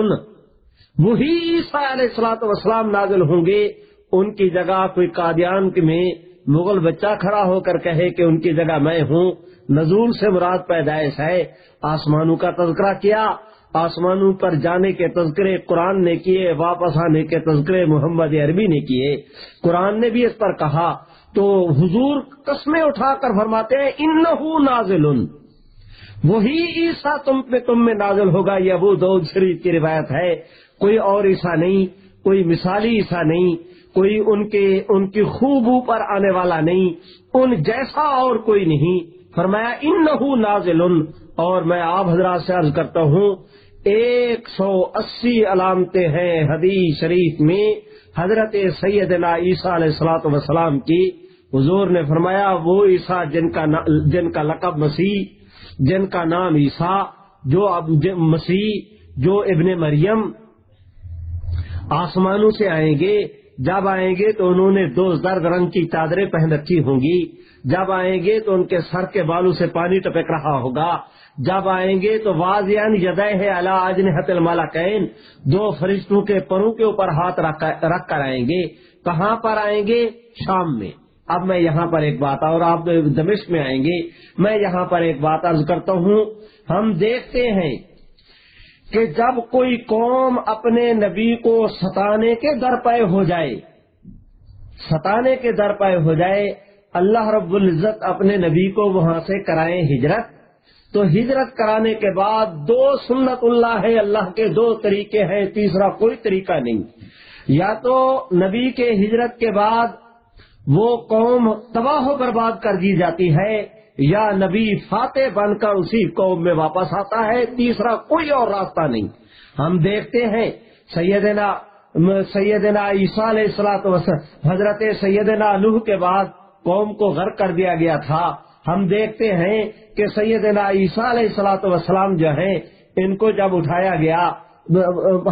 وہی عیسیٰ علیہ السلاط وسلام نازل ہوں گے۔ ان کی جگہ کوئی قادیان میں مغل بچہ کھڑا ہو کر کہے کہ ان کی جگہ میں ہوں۔ نزول سے مراد پیدائش ہے۔ آسمانوں کا تذکرہ کیا۔ آسمانوں پر جانے کے تذکرے قرآن نے کیے، واپس آنے کے تذکرے محمد عربی نے کیے۔ قرآن نے بھی اس پر کہا۔ تو حضور قسمیں اٹھا کر فرماتے ہیں ان نازل وہی عیسا تم پہ، تم میں نازل ہوگا، یہ ابو دود شریف کی روایت ہے۔ کوئی اور عیسا نہیں، کوئی مثالی عیسا نہیں، کوئی ان کے، ان کی خوبو پر آنے والا نہیں، ان جیسا اور کوئی نہیں۔ فرمایا ان نازل اور میں آپ حضرات سے عرض کرتا ہوں، ایک سو اسی علامتیں ہیں حدیث شریف میں حضرت سیدنا عیسیٰ علیہ السلاۃ وسلام کی۔ حضور نے فرمایا، وہ عیسیٰ جن کا جن کا لقب مسیح، جن کا نام عیسیٰ، جو اب مسیح، جو ابن مریم آسمانوں سے آئیں گے جب آئیں گے تو انہوں نے دو زرد رنگ کی چادریں پہن رکھی ہوں گی۔ جب آئیں گے تو ان کے سر کے بالوں سے پانی ٹپک رہا ہوگا۔ جب آئیں گے تو واضح یدے ہے اللہ آج نے مالا کین دو فرشتوں کے پروں کے اوپر ہاتھ رکھ کر آئیں گے۔ کہاں پر آئیں گے؟ شام میں۔ اب میں یہاں پر ایک بات اور آپ دمشق میں آئیں گے۔ میں یہاں پر ایک بات عرض کرتا ہوں۔ ہم دیکھتے ہیں کہ جب کوئی قوم اپنے نبی کو ستانے کے در پائے ہو جائے، ستانے کے در پائے ہو جائے، اللہ رب العزت اپنے نبی کو وہاں سے کرائیں ہجرت۔ تو ہجرت کرانے کے بعد دو سنت اللہ ہے، اللہ کے دو طریقے ہیں، تیسرا کوئی طریقہ نہیں۔ یا تو نبی کے ہجرت کے بعد وہ قوم تباہ و برباد کر دی جاتی ہے یا نبی فاتح بن کر اسی قوم میں واپس آتا ہے، تیسرا کوئی اور راستہ نہیں۔ ہم دیکھتے ہیں سیدنا سیدنا عیسیٰ علیہ السلاط حضرت سیدنا نوح کے بعد قوم کو غرق کر دیا گیا تھا۔ ہم دیکھتے ہیں کہ سیدنا عیسیٰ علیہ السلاۃ وسلام جو ہیں، ان کو جب اٹھایا گیا،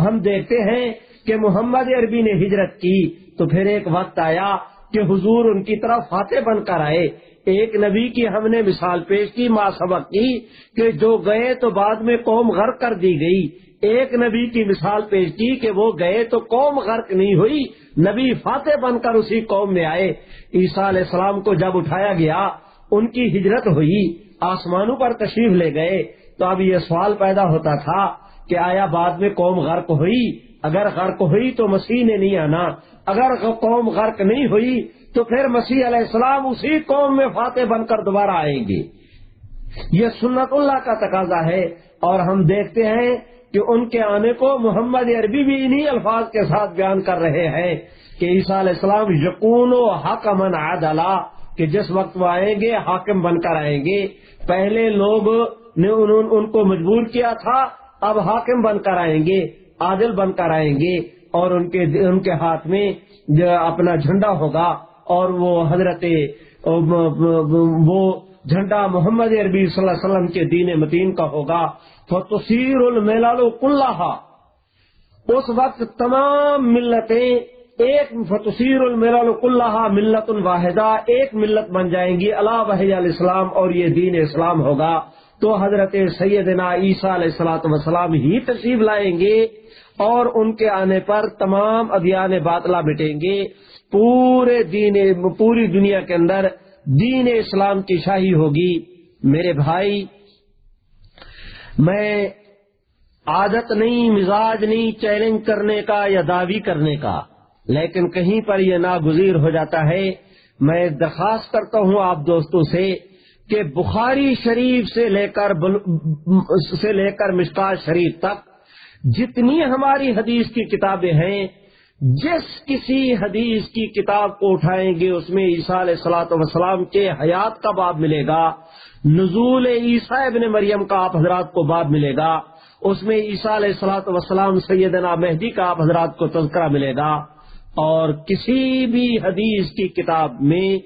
ہم دیکھتے ہیں کہ محمد عربی نے ہجرت کی۔ تو پھر ایک وقت آیا کہ حضور ان کی طرف فاتح بن کر آئے۔ ایک نبی کی ہم نے مثال پیش کی ماں سبق کی کہ جو گئے تو بعد میں قوم غرق کر دی گئی۔ ایک نبی کی مثال پیش کی کہ وہ گئے تو قوم غرق نہیں ہوئی، نبی فاتح بن کر اسی قوم میں آئے۔ عیسیٰ علیہ السلام کو جب اٹھایا گیا، ان کی ہجرت ہوئی، آسمانوں پر تشریف لے گئے۔ تو اب یہ سوال پیدا ہوتا تھا کہ آیا بعد میں قوم غرق ہوئی؟ اگر غرق ہوئی تو مسیح نے نہیں آنا۔ اگر قوم غرق نہیں ہوئی تو پھر مسیح علیہ السلام اسی قوم میں فاتح بن کر دوبارہ آئیں گے۔ یہ سنت اللہ کا تقاضا ہے اور ہم دیکھتے ہیں کہ ان کے آنے کو محمد عربی بھی انہی الفاظ کے ساتھ بیان کر رہے ہیں کہ عیسیٰ علیہ السلام یقون و حق امن عدلا، کہ جس وقت وہ آئیں گے، حاکم بن کر آئیں گے۔ پہلے لوگ نے ان کو مجبور کیا تھا، اب حاکم بن کر آئیں گے، عادل بن کر آئیں گے اور ان کے ان کے ہاتھ میں اپنا جھنڈا ہوگا۔ اور وہ حضرت، وہ جھنڈا محمد عربی صلی اللہ علیہ وسلم کے دین مدین کا ہوگا۔ تصیر الملال کلّہ اس وقت تمام ملتیں ایک فتصیر الملال کلّہ ملت الواحدہ ایک ملت بن جائیں گی۔ اللہ وحی علیہ السلام اور یہ دین اسلام ہوگا۔ تو حضرت سیدنا عیسیٰ علیہ السلاۃ وسلام ہی تشریف لائیں گے اور ان کے آنے پر تمام ادیان باطلہ مٹیں گے۔ پورے دین، پوری دنیا کے اندر دین اسلام کی شاہی ہوگی۔ میرے بھائی، میں عادت نہیں، مزاج نہیں چیلنج کرنے کا یا دعوی کرنے کا، لیکن کہیں پر یہ ناگزیر ہو جاتا ہے۔ میں درخواست کرتا ہوں آپ دوستوں سے کہ بخاری شریف سے لے کر بل... سے لے کر مشکا شریف تک جتنی ہماری حدیث کی کتابیں ہیں جس کسی حدیث کی کتاب کو اٹھائیں گے، اس میں عیسیٰ علیہ السلاۃ وسلام کے حیات کا باب ملے گا۔ نزول عیسیٰ ابن مریم کا آپ حضرات کو باب ملے گا۔ اس میں عیسیٰ علیہ السلاۃ وسلام سیدنا مہدی کا آپ حضرات کو تذکرہ ملے گا۔ اور کسی بھی حدیث کی کتاب میں،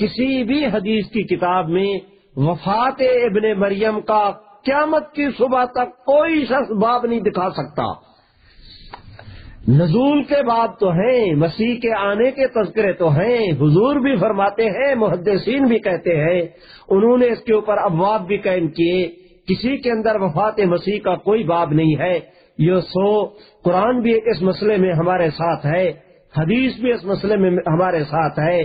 کسی بھی حدیث کی کتاب میں وفات ابن مریم کا قیامت کی صبح تک کوئی شخص باب نہیں دکھا سکتا۔ نزول کے بعد تو ہیں، مسیح کے آنے کے تذکرے تو ہیں، حضور بھی فرماتے ہیں، محدثین بھی کہتے ہیں، انہوں نے اس کے اوپر ابواب بھی قائم کیے، کسی کے اندر وفات مسیح کا کوئی باب نہیں ہے۔ یہ سو قرآن بھی اس مسئلے میں ہمارے ساتھ ہے، حدیث بھی اس مسئلے میں ہمارے ساتھ ہے،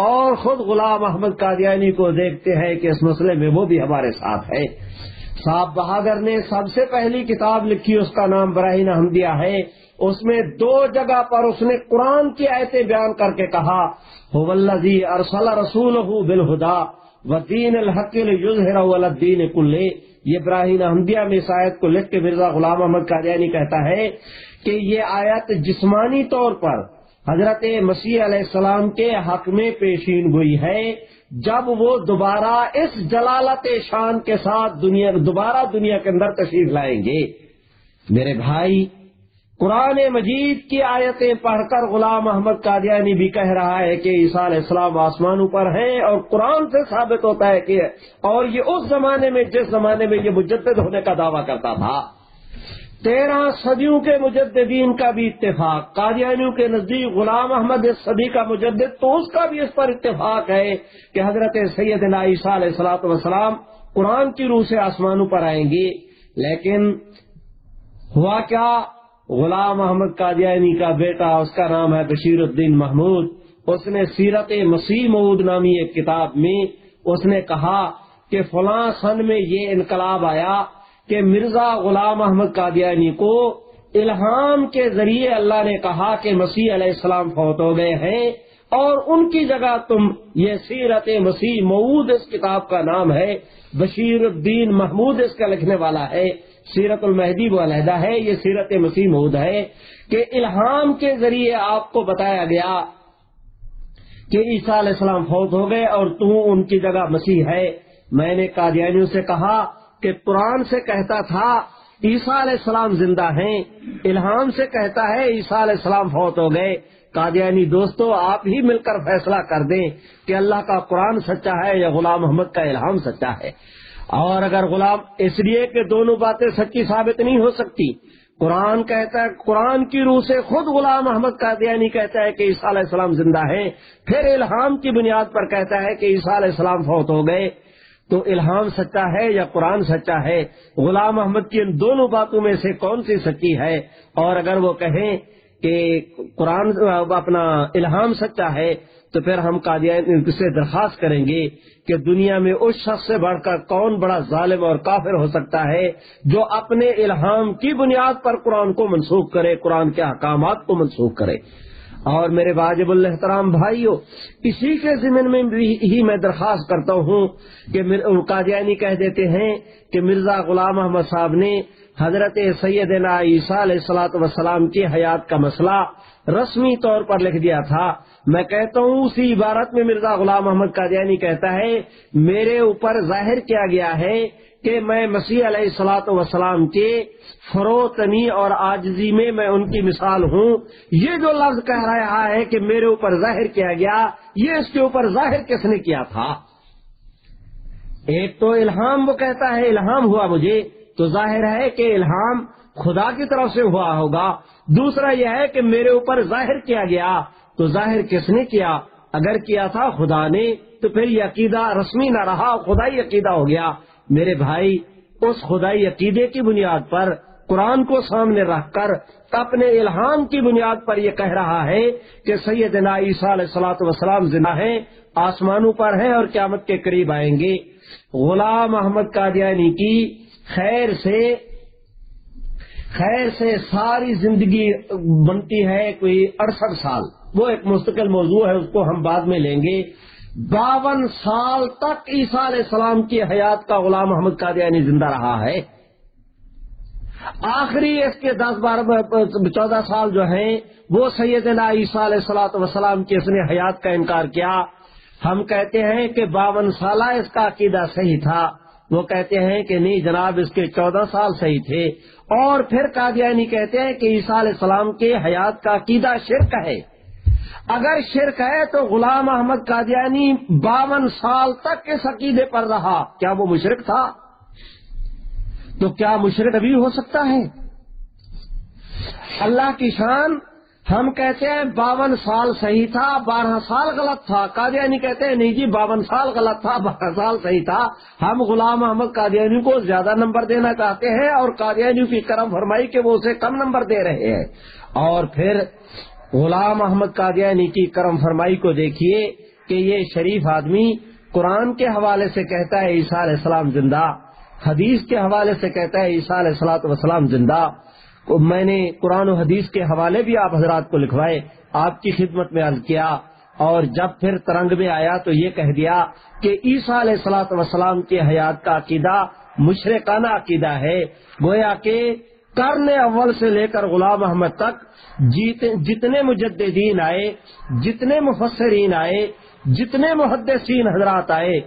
اور خود غلام احمد قادیانی کو دیکھتے ہیں کہ اس مسئلے میں وہ بھی ہمارے ساتھ ہے صاحب بہادر نے سب سے پہلی کتاب لکھی، اس کا نام براہین احمدیہ ہے۔ اس میں دو جگہ پر اس نے قرآن کی ایسے بیان کر کے کہا ارسل رسول بالہدا وطین الحقیل الدین کل یہ ابراہیم احمدیہ میں اس آیت کو لکھ کے مرزا غلام احمد قادیانی کہتا ہے کہ یہ آیت جسمانی طور پر حضرت مسیح علیہ السلام کے حق میں پیشین ہوئی ہے، جب وہ دوبارہ اس جلالت شان کے ساتھ دنیا، دوبارہ دنیا کے اندر تشریف لائیں گے۔ میرے بھائی قرآن مجید کی آیتیں پڑھ کر غلام محمد قادیانی بھی کہہ رہا ہے کہ عیسیٰ علیہ السلام آسمانوں پر ہیں اور قرآن سے ثابت ہوتا ہے کہ اور یہ اس زمانے میں جس زمانے میں یہ مجدد ہونے کا دعویٰ کرتا تھا۔ تیرہ صدیوں کے مجددین کا بھی اتفاق، قادیانیوں کے نزدیک غلام احمد اس صدی کا مجدد تو اس کا بھی اس پر اتفاق ہے کہ حضرت سید عیسیٰ علیہ السلاۃ وسلام قرآن کی روح سے آسمانوں پر آئیں گے لیکن ہوا کیا غلام احمد قادیانی کا بیٹا، اس کا نام ہے بشیر الدین محمود۔ اس نے سیرت مسیح مود نامی ایک کتاب میں اس نے کہا کہ فلاں سن میں یہ انقلاب آیا کہ مرزا غلام احمد قادیانی کو الہام کے ذریعے اللہ نے کہا کہ مسیح علیہ السلام فوت ہو گئے ہیں اور ان کی جگہ تم یہ سیرت مسیح مود اس کتاب کا نام ہے، بشیر الدین محمود اس کا لکھنے والا ہے۔ سیرت المہدی وہ علیحدہ ہے، یہ سیرت مسیح مود ہے کہ الہام کے ذریعے آپ کو بتایا گیا کہ عیسیٰ علیہ السلام فوت ہو گئے اور تو ان کی جگہ مسیح ہے۔ میں نے قادیانیوں سے کہا کہ قرآن سے کہتا تھا، عیسیٰ علیہ السلام زندہ ہیں۔ الہام سے کہتا ہے، عیسیٰ علیہ السلام فوت ہو گئے۔ قادیانی دوستو، آپ ہی مل کر فیصلہ کر دیں کہ اللہ کا قرآن سچا ہے یا غلام محمد کا الہام سچا ہے۔ اور اگر غلام اس لیے کہ دونوں باتیں سچی ثابت نہیں ہو سکتی، قرآن کہتا ہے، قرآن کی روح سے خود غلام احمد قادیانی کہتا ہے کہ عیسیٰ علیہ السلام زندہ ہے پھر الہام کی بنیاد پر کہتا ہے کہ عیسیٰ علیہ السلام فوت ہو گئے۔ تو الہام سچا ہے یا قرآن سچا ہے؟ غلام احمد کی ان دونوں باتوں میں سے کون سی سچی ہے؟ اور اگر وہ کہیں کہ قرآن، اپنا الہام سچا ہے تو پھر ہم قادیان سے درخواست کریں گے کہ دنیا میں اس شخص سے بڑھ کر کون بڑا ظالم اور کافر ہو سکتا ہے جو اپنے الہام کی بنیاد پر قرآن کو منسوخ کرے، قرآن کے احکامات کو منسوخ کرے۔ اور میرے واجب الحترام بھائیوں اسی کے ضمن میں ہی میں درخواست کرتا ہوں کہ قادیانی کہہ دیتے ہیں کہ مرزا غلام احمد صاحب نے حضرت سیدنا عیسیٰ علیہ السلاۃ وسلام کی حیات کا مسئلہ رسمی طور پر لکھ دیا تھا۔ میں کہتا ہوں، اسی عبارت میں مرزا غلام محمد قادیانی کہتا ہے، میرے اوپر ظاہر کیا گیا ہے کہ میں مسیح علیہ السلاۃ وسلام کے فروتنی اور آجزی میں میں ان کی مثال ہوں۔ یہ جو لفظ کہہ رہا ہے کہ میرے اوپر ظاہر کیا گیا، یہ اس کے اوپر ظاہر کس نے کیا تھا؟ ایک تو الہام، وہ کہتا ہے، الہام ہوا مجھے تو ظاہر ہے کہ الہام خدا کی طرف سے ہوا ہوگا۔ دوسرا یہ ہے کہ میرے اوپر ظاہر کیا گیا تو ظاہر کس نے کیا؟ اگر کیا تھا خدا نے، تو پھر یہ عقیدہ رسمی نہ رہا، خدائی عقیدہ ہو گیا۔ میرے بھائی، اس خدائی عقیدے کی بنیاد پر قرآن کو سامنے رکھ کر اپنے الہام کی بنیاد پر یہ کہہ رہا ہے کہ سید عیسیٰ علیہ سلاۃ وسلام زندہ ہے آسمانوں پر ہیں اور قیامت کے قریب آئیں گے۔ غلام احمد قادیانی کی خیر سے خیر سے ساری زندگی بنتی ہے کوئی اڑسٹھ سال۔ وہ ایک مستقل موضوع ہے، اس کو ہم بعد میں لیں گے۔ باون سال تک عیسیٰ علیہ السلام کی حیات کا غلام محمد قادیانی یعنی زندہ رہا ہے۔ آخری اس کے دس بارہ چودہ سال جو ہیں، وہ سیدنا عیسیٰ علیہ السلاۃ وسلام کی اس نے حیات کا انکار کیا۔ ہم کہتے ہیں کہ باون سالہ اس کا عقیدہ صحیح تھا۔ وہ کہتے ہیں کہ نہیں جناب، اس کے چودہ سال صحیح تھے۔ اور پھر قادیانی کہتے ہیں کہ عیسیٰ علیہ السلام کے حیات کا عقیدہ شرک ہے۔ اگر شرک ہے تو غلام احمد قادیانی باون سال تک اس عقیدے پر رہا۔ کیا وہ مشرق تھا؟ تو کیا مشرق ابھی ہو سکتا ہے؟ اللہ کی شان، ہم کہتے ہیں باون سال صحیح تھا، بارہ سال غلط تھا۔ قادیانی کہتے ہیں نہیں جی باون سال غلط تھا، بارہ سال صحیح تھا۔ ہم غلام احمد قادیانی کو زیادہ نمبر دینا چاہتے ہیں اور قادیانی کی کرم فرمائی کہ وہ اسے کم نمبر دے رہے ہیں۔ اور پھر غلام احمد قادیانی کی کرم فرمائی کو دیکھیے کہ یہ شریف آدمی قرآن کے حوالے سے کہتا ہے عیسیٰ علیہ السلام زندہ، حدیث کے حوالے سے کہتا ہے عیسیٰ علیہ السلاۃ وسلام زندہ۔ میں نے قرآن و حدیث کے حوالے بھی آپ حضرات کو لکھوائے، آپ کی خدمت میں عرض کیا۔ اور جب پھر ترنگ میں آیا تو یہ کہہ دیا کہ عیسیٰ علیہ السلاۃ وسلام کے حیات کا عقیدہ مشرقانہ عقیدہ ہے۔ گویا کہ کرن اول سے لے کر غلام احمد تک جتنے مجددین آئے، جتنے مفسرین آئے، جتنے محدثین حضرات آئے،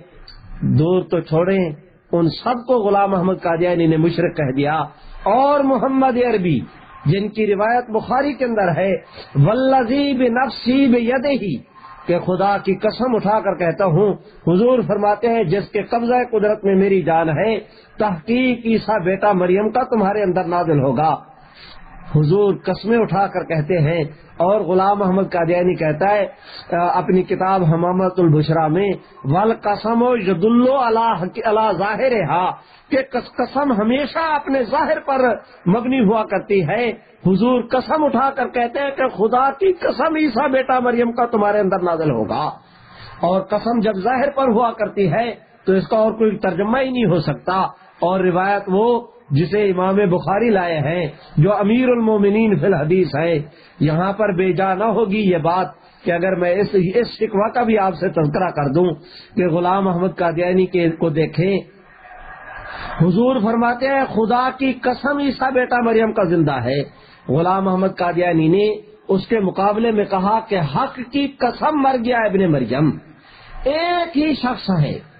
دور تو چھوڑیں، ان سب کو غلام محمد قادیانی نے مشرق کہہ دیا۔ اور محمد عربی، جن کی روایت بخاری کے اندر ہے ولزیب نفسیب ید ہی کہ خدا کی قسم اٹھا کر کہتا ہوں، حضور فرماتے ہیں، جس کے قبضہ قدرت میں میری جان ہے، تحقیق عیسیٰ بیٹا مریم کا تمہارے اندر نازل ہوگا۔ حضور قسمیں اٹھا کر کہتے ہیں اور غلام محمد قادیانی کہتا ہے اپنی کتاب حمامت البشرا میں ول قسم و ید اللہ ظاہر کہ قسم ہمیشہ اپنے ظاہر پر مبنی ہوا کرتی ہے۔ حضور قسم اٹھا کر کہتے ہیں کہ خدا کی قسم عیسا بیٹا مریم کا تمہارے اندر نازل ہوگا۔ اور قسم جب ظاہر پر ہوا کرتی ہے، تو اس کا اور کوئی ترجمہ ہی نہیں ہو سکتا۔ اور روایت وہ جسے امام بخاری لائے ہیں، جو امیر المومنین فی الحدیث ہے یہاں پر بے جا نہ ہوگی یہ بات کہ اگر میں اس اس شکوا کا بھی آپ سے تذکرہ کر دوں کہ غلام محمد قادیانی کے، کو دیکھیں۔ حضور فرماتے ہیں، خدا کی قسم عیسا بیٹا مریم کا زندہ ہے۔ غلام محمد قادیانی نے اس کے مقابلے میں کہا کہ حق کی قسم مر گیا ابن مریم۔ ایک ہی شخص ہے۔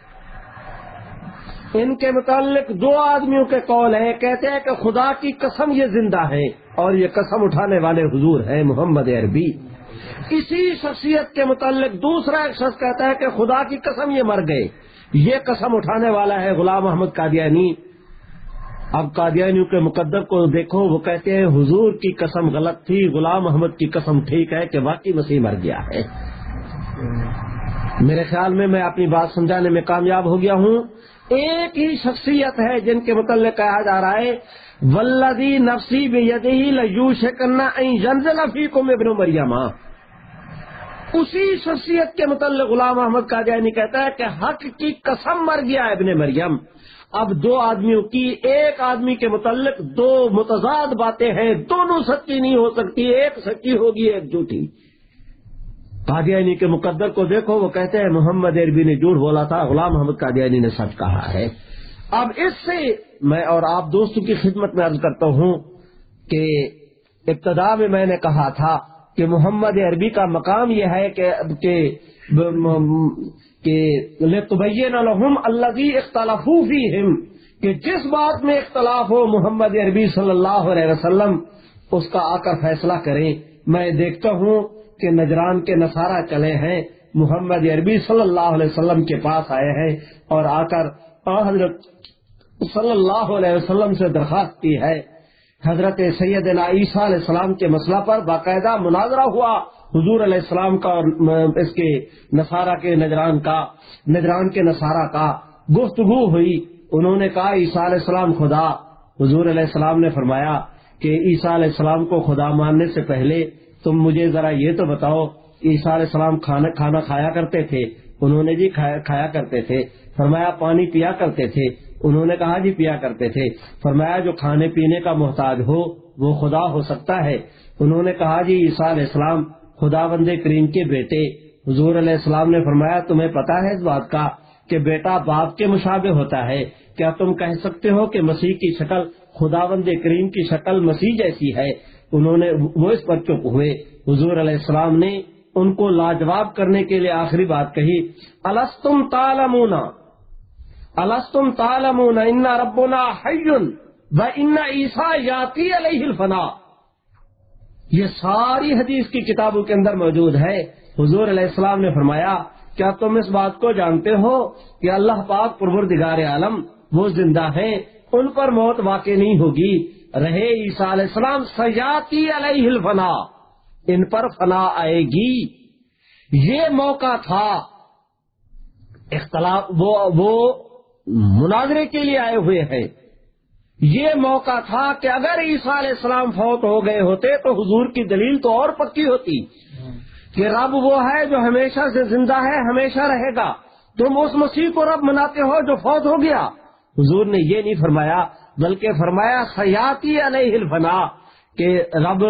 ان کے متعلق دو آدمیوں کے قول ہیں، کہتے ہیں کہ خدا کی قسم یہ زندہ ہے اور یہ قسم اٹھانے والے حضور ہیں محمد عربی۔ اسی شخصیت کے متعلق دوسرا ایک شخص کہتا ہے کہ خدا کی قسم یہ مر گئے۔ یہ قسم اٹھانے والا ہے غلام محمد قادیانی۔ اب قادیانیوں کے مقدر کو دیکھو، وہ کہتے ہیں حضور کی قسم غلط تھی، غلام محمد کی قسم ٹھیک ہے کہ واقعی مسیح مر گیا ہے۔ میرے خیال میں میں اپنی بات سمجھانے میں کامیاب ہو گیا ہوں۔ ایک ہی شخصیت ہے جن کے متعلق کہا جا رہا ہے ولدی نفسی بے لوش کرنا فی کو ابن مریم۔ اسی شخصیت کے متعلق غلام احمد کا کہتا ہے کہ حق کی قسم مر گیا ابن مریم۔ اب دو آدمیوں کی، ایک آدمی کے متعلق دو متضاد باتیں ہیں، دونوں سچی نہیں ہو سکتی، ایک سچی ہوگی، ایک جھوٹی۔ قادیانی کے مقدر کو دیکھو، وہ کہتے ہیں محمد اربی نے جھوٹ بولا تھا، غلام محمد قادیانی نے سچ کہا ہے۔ اب اس سے میں اور آپ دوستوں کی خدمت میں عرض کرتا ہوں کہ ابتدا میں میں نے کہا تھا کہ محمد عربی کا مقام یہ ہے کہ اللہ اختلاف کہ جس بات میں اختلاف ہو محمد عربی صلی اللہ علیہ وسلم، اس کا آ کر فیصلہ کریں۔ میں دیکھتا ہوں کہ نجران کے نصارہ چلے ہیں، محمد عربی صلی اللہ علیہ وسلم کے پاس آئے ہیں اور آ کر حضرت صلی اللہ علیہ وسلم سے درخواست کی ہے۔ حضرت سید عیسیٰ علیہ السلام کے مسئلہ پر باقاعدہ مناظرہ ہوا۔ حضور علیہ السلام کا اور اس کے نصارہ کے نجران کا، نجران کے نصارہ کا گفتگو ہوئی۔ انہوں نے کہا، عیسیٰ علیہ السلام خدا۔ حضور علیہ السلام نے فرمایا کہ عیسیٰ علیہ السلام کو خدا ماننے سے پہلے تم مجھے ذرا یہ تو بتاؤ، عیسیٰ علیہ السلام کھانا کھانا کھایا کرتے تھے؟ انہوں نے جی کھایا کرتے تھے۔ فرمایا، پانی پیا کرتے تھے۔ انہوں نے کہا جی پیا کرتے تھے۔ فرمایا، جو کھانے پینے کا محتاج ہو، وہ خدا ہو سکتا ہے۔ انہوں نے کہا جی عیسیٰ علیہ السلام خدا بند کریم کے بیٹے۔ حضور علیہ السلام نے فرمایا، تمہیں پتا ہے اس بات کا کہ بیٹا باپ کے مشابہ ہوتا ہے۔ کیا تم کہہ سکتے ہو کہ مسیح کی شکل خدا بند کریم کی شکل مسیح جیسی ہے؟ انہوں نے وہ اس پر چپ ہوئے۔ حضور علیہ السلام نے ان کو لاجواب کرنے کے لیے آخری بات کہی السطم تالمونا السطم تالمونا انا ربنا حیون و انا عیسا یاتی علیہ الفنا۔ یہ ساری حدیث کی کتابوں کے اندر موجود ہے۔ حضور علیہ السلام نے فرمایا، کیا تم اس بات کو جانتے ہو کہ اللہ پاک پروردگار عالم وہ زندہ ہیں؟ ان پر موت واقع نہیں ہوگی۔ رہے عیسیٰ علیہ السلام، سیاتی علیہ الفنا، ان پر فنا آئے گی۔ یہ موقع تھا، اختلاف، وہ وہ مناظرے کے لیے آئے ہوئے ہیں۔ یہ موقع تھا کہ اگر عیسیٰ علیہ السلام فوت ہو گئے ہوتے تو حضور کی دلیل تو اور پکی ہوتی کہ رب وہ ہے جو ہمیشہ سے زندہ ہے، ہمیشہ رہے گا۔ تم اس مسیح کو رب مناتے ہو جو فوت ہو گیا۔ حضور نے یہ نہیں فرمایا بلکہ فرمایا سیاتی علیہ الفنا کہ رب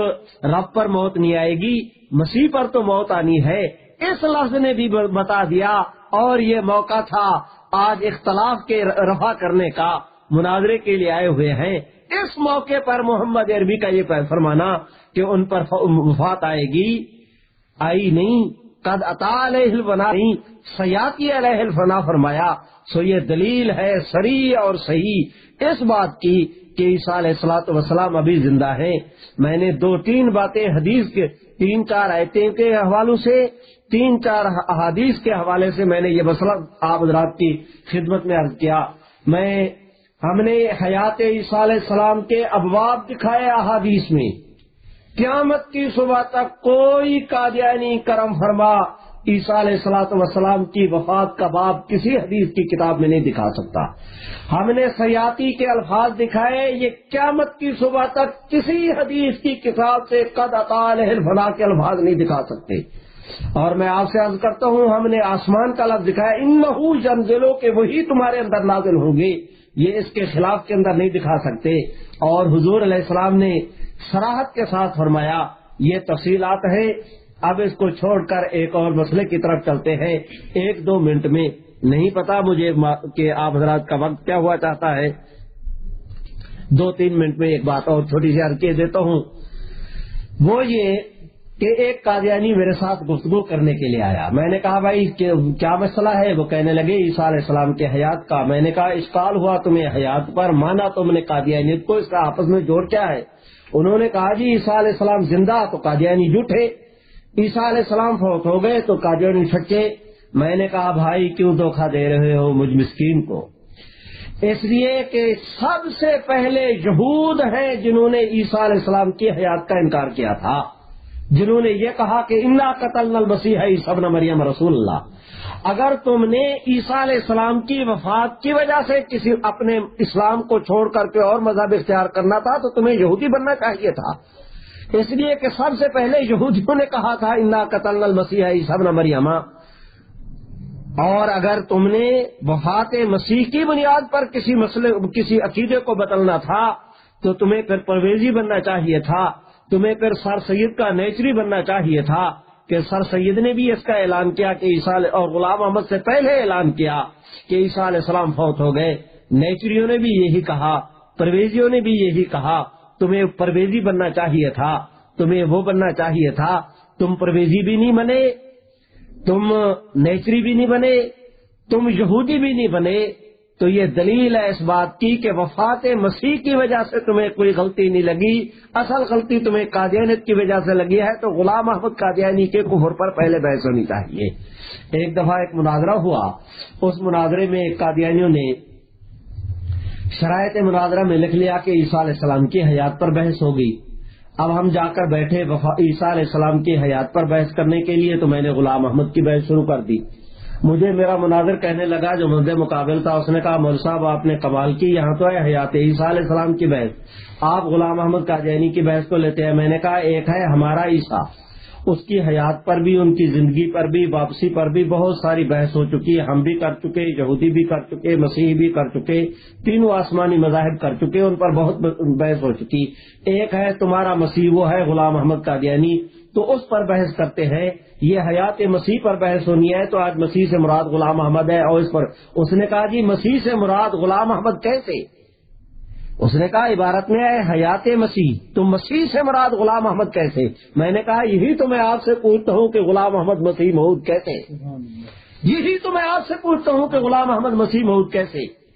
رب پر موت نہیں آئے گی، مسیح پر تو موت آنی ہے۔ اس لفظ نے بھی بتا دیا، اور یہ موقع تھا آج اختلاف کے رفع کرنے کا، مناظرے کے لیے آئے ہوئے ہیں۔ اس موقع پر محمد عربی کا یہ فرمانا کہ ان پر وفات آئے گی۔ آئی نہیں، قد اطا علیہ الفنا نہیں سیاتی علیہ الفنا فرمایا، سو یہ دلیل ہے سری اور صحیح اس بات کی کہ عیسیٰ علیہ السلاۃ وسلام ابھی زندہ ہیں۔ میں نے دو تین باتیں حدیث کے، تین چار آیتیں کے حوالوں سے، تین چار احادیث کے حوالے سے میں نے یہ مسئلہ آپ حضرات کی خدمت میں عرض کیا۔ میں، ہم نے حیات عیسیٰ علیہ السلام کے ابواب دکھائے احادیث میں۔ قیامت کی صبح تک کوئی قادیانی کرم فرما عیسیٰ علیہ السلاۃ وسلام کی وفات کا باب کسی حدیث کی کتاب میں نہیں دکھا سکتا۔ ہم نے سیاتی کے الفاظ دکھائے، یہ قیامت کی صبح تک کسی حدیث کی کتاب سے قد اطال فلاح کے الفاظ نہیں دکھا سکتے۔ اور میں آپ سے عرض کرتا ہوں، ہم نے آسمان کا لفظ دکھایا ان لہو جنزلوں کے وہی تمہارے اندر نازل ہوں گے۔ یہ اس کے خلاف کے اندر نہیں دکھا سکتے۔ اور حضور علیہ السلام نے سراہد کے ساتھ فرمایا، یہ تفصیلات ہیں۔ اب اس کو چھوڑ کر ایک اور مسئلے کی طرف چلتے ہیں۔ ایک دو منٹ میں نہیں پتا مجھے کہ آپ حضرات کا وقت کیا ہوا چاہتا ہے۔ دو تین منٹ میں ایک بات اور چھوٹی سی عرض دیتا ہوں۔ وہ یہ کہ ایک قادیانی میرے ساتھ گفتگو کرنے کے لیے آیا۔ میں نے کہا بھائی کہ کیا مسئلہ ہے؟ وہ کہنے لگے، عیسیٰ علیہ السلام کے حیات کا۔ میں نے کہا، اشکال ہوا تمہیں حیات پر، مانا تم نے قادیانیت کو، اس کا آپس میں جوڑ کیا ہے۔ انہوں نے کہا جی عیسیٰ علیہ السلام زندہ تو قادیانی جھوٹے عیسیٰ علیہ السلام فوت ہو گئے تو کاجڑ سچے میں نے کہا، بھائی، کیوں دھوکھا دے رہے ہو مجھ مسکین کو؟ اس لیے کہ سب سے پہلے یہود ہیں جنہوں نے عیسیٰ علیہ السلام کی حیات کا انکار کیا تھا۔ جنہوں نے یہ کہا کہ، انا قتل المسیح ہے سب مریم رسول اللہ اگر تم نے عیسیٰ علیہ السلام کی وفات کی وجہ سے کسی اپنے اسلام کو چھوڑ کر کے اور مذہب اختیار کرنا تھا، تو تمہیں یہودی بننا چاہیے تھا۔ اس لیے کہ سب سے پہلے یہودیوں نے کہا تھا اللہ قتل المسیح سب نہ مریما اور اگر تم نے وفات مسیح کی بنیاد پر کسی مسئلے، کسی عقیدے کو بدلنا تھا، تو تمہیں پھر پرویزی بننا چاہیے تھا، تمہیں پھر سر سید کا نیچری بننا چاہیے تھا کہ سر سید نے بھی اس کا اعلان کیا کہ عیسیٰ اور غلام احمد سے پہلے اعلان کیا کہ عیسیٰ علیہ السلام فوت ہو گئے۔ نیچریوں نے بھی یہی کہا، پرویزیوں نے بھی یہی کہا۔ تمہیں پرویزی بننا چاہیے تھا، تمہیں وہ بننا چاہیے تھا، تم پرویزی بھی نہیں بنے، تم نیچری بھی نہیں بنے، تم یہودی بھی نہیں بنے، تو یہ دلیل ہے اس بات کی کہ وفات مسیح کی وجہ سے تمہیں کوئی غلطی نہیں لگی۔ اصل غلطی تمہیں قادیانیت کی وجہ سے لگی ہے، تو غلام احمد قادیانی کے کفر پر پہلے بحث ہونی چاہیے۔ ایک دفعہ ایک مناظرہ ہوا، اس مناظرے میں قادیانیوں نے شرائط مناظرہ میں لکھ لیا کہ عیسیٰ علیہ السلام کی حیات پر بحث ہوگی اب ہم جا کر بیٹھے عیسیٰ علیہ السلام کی حیات پر بحث کرنے کے لیے تو میں نے غلام احمد کی بحث شروع کر دی۔ مجھے میرا مناظر کہنے لگا جو مد مقابل تھا۔ اس نے کہا مول صاحب، آپ نے کمال کی، یہاں تو ہے حیات عیسیٰ علیہ السلام کی بحث۔ آپ غلام احمد کا کی بحث کو لیتے ہیں۔ میں نے کہا، ایک ہے ہمارا عیسیٰ۔ اس کی حیات پر بھی، ان کی زندگی پر بھی، واپسی پر بھی بہت ساری بحث ہو چکی ہے۔ ہم بھی کر چکے، یہودی بھی کر چکے مسیح بھی کر چکے، تینوں آسمانی مذاہب کر چکے، ان پر بہت بحث ہو چکی۔ ایک ہے تمہارا مسیح، وہ ہے غلام محمد قادیانی۔ تو اس پر بحث کرتے ہیں۔ یہ حیات مسیح پر بحث ہونی ہے، تو آج مسیح سے مراد غلام احمد ہے۔ اور اس پر، اس نے کہا جی مسیح سے مراد غلام احمد کیسے؟ اس نے کہا، عبارت میں ہے، حیات مسیح. تم مسیح سے مراد غلام احمد کیسے؟ میں نے کہا، یہی تو میں آپ سے پوچھتا ہوں کہ غلام محمد مسیح مہود کیسے؟ یہی تو میں آپ سے پوچھتا ہوں کہ غلام احمد مسیح مہود کیسے؟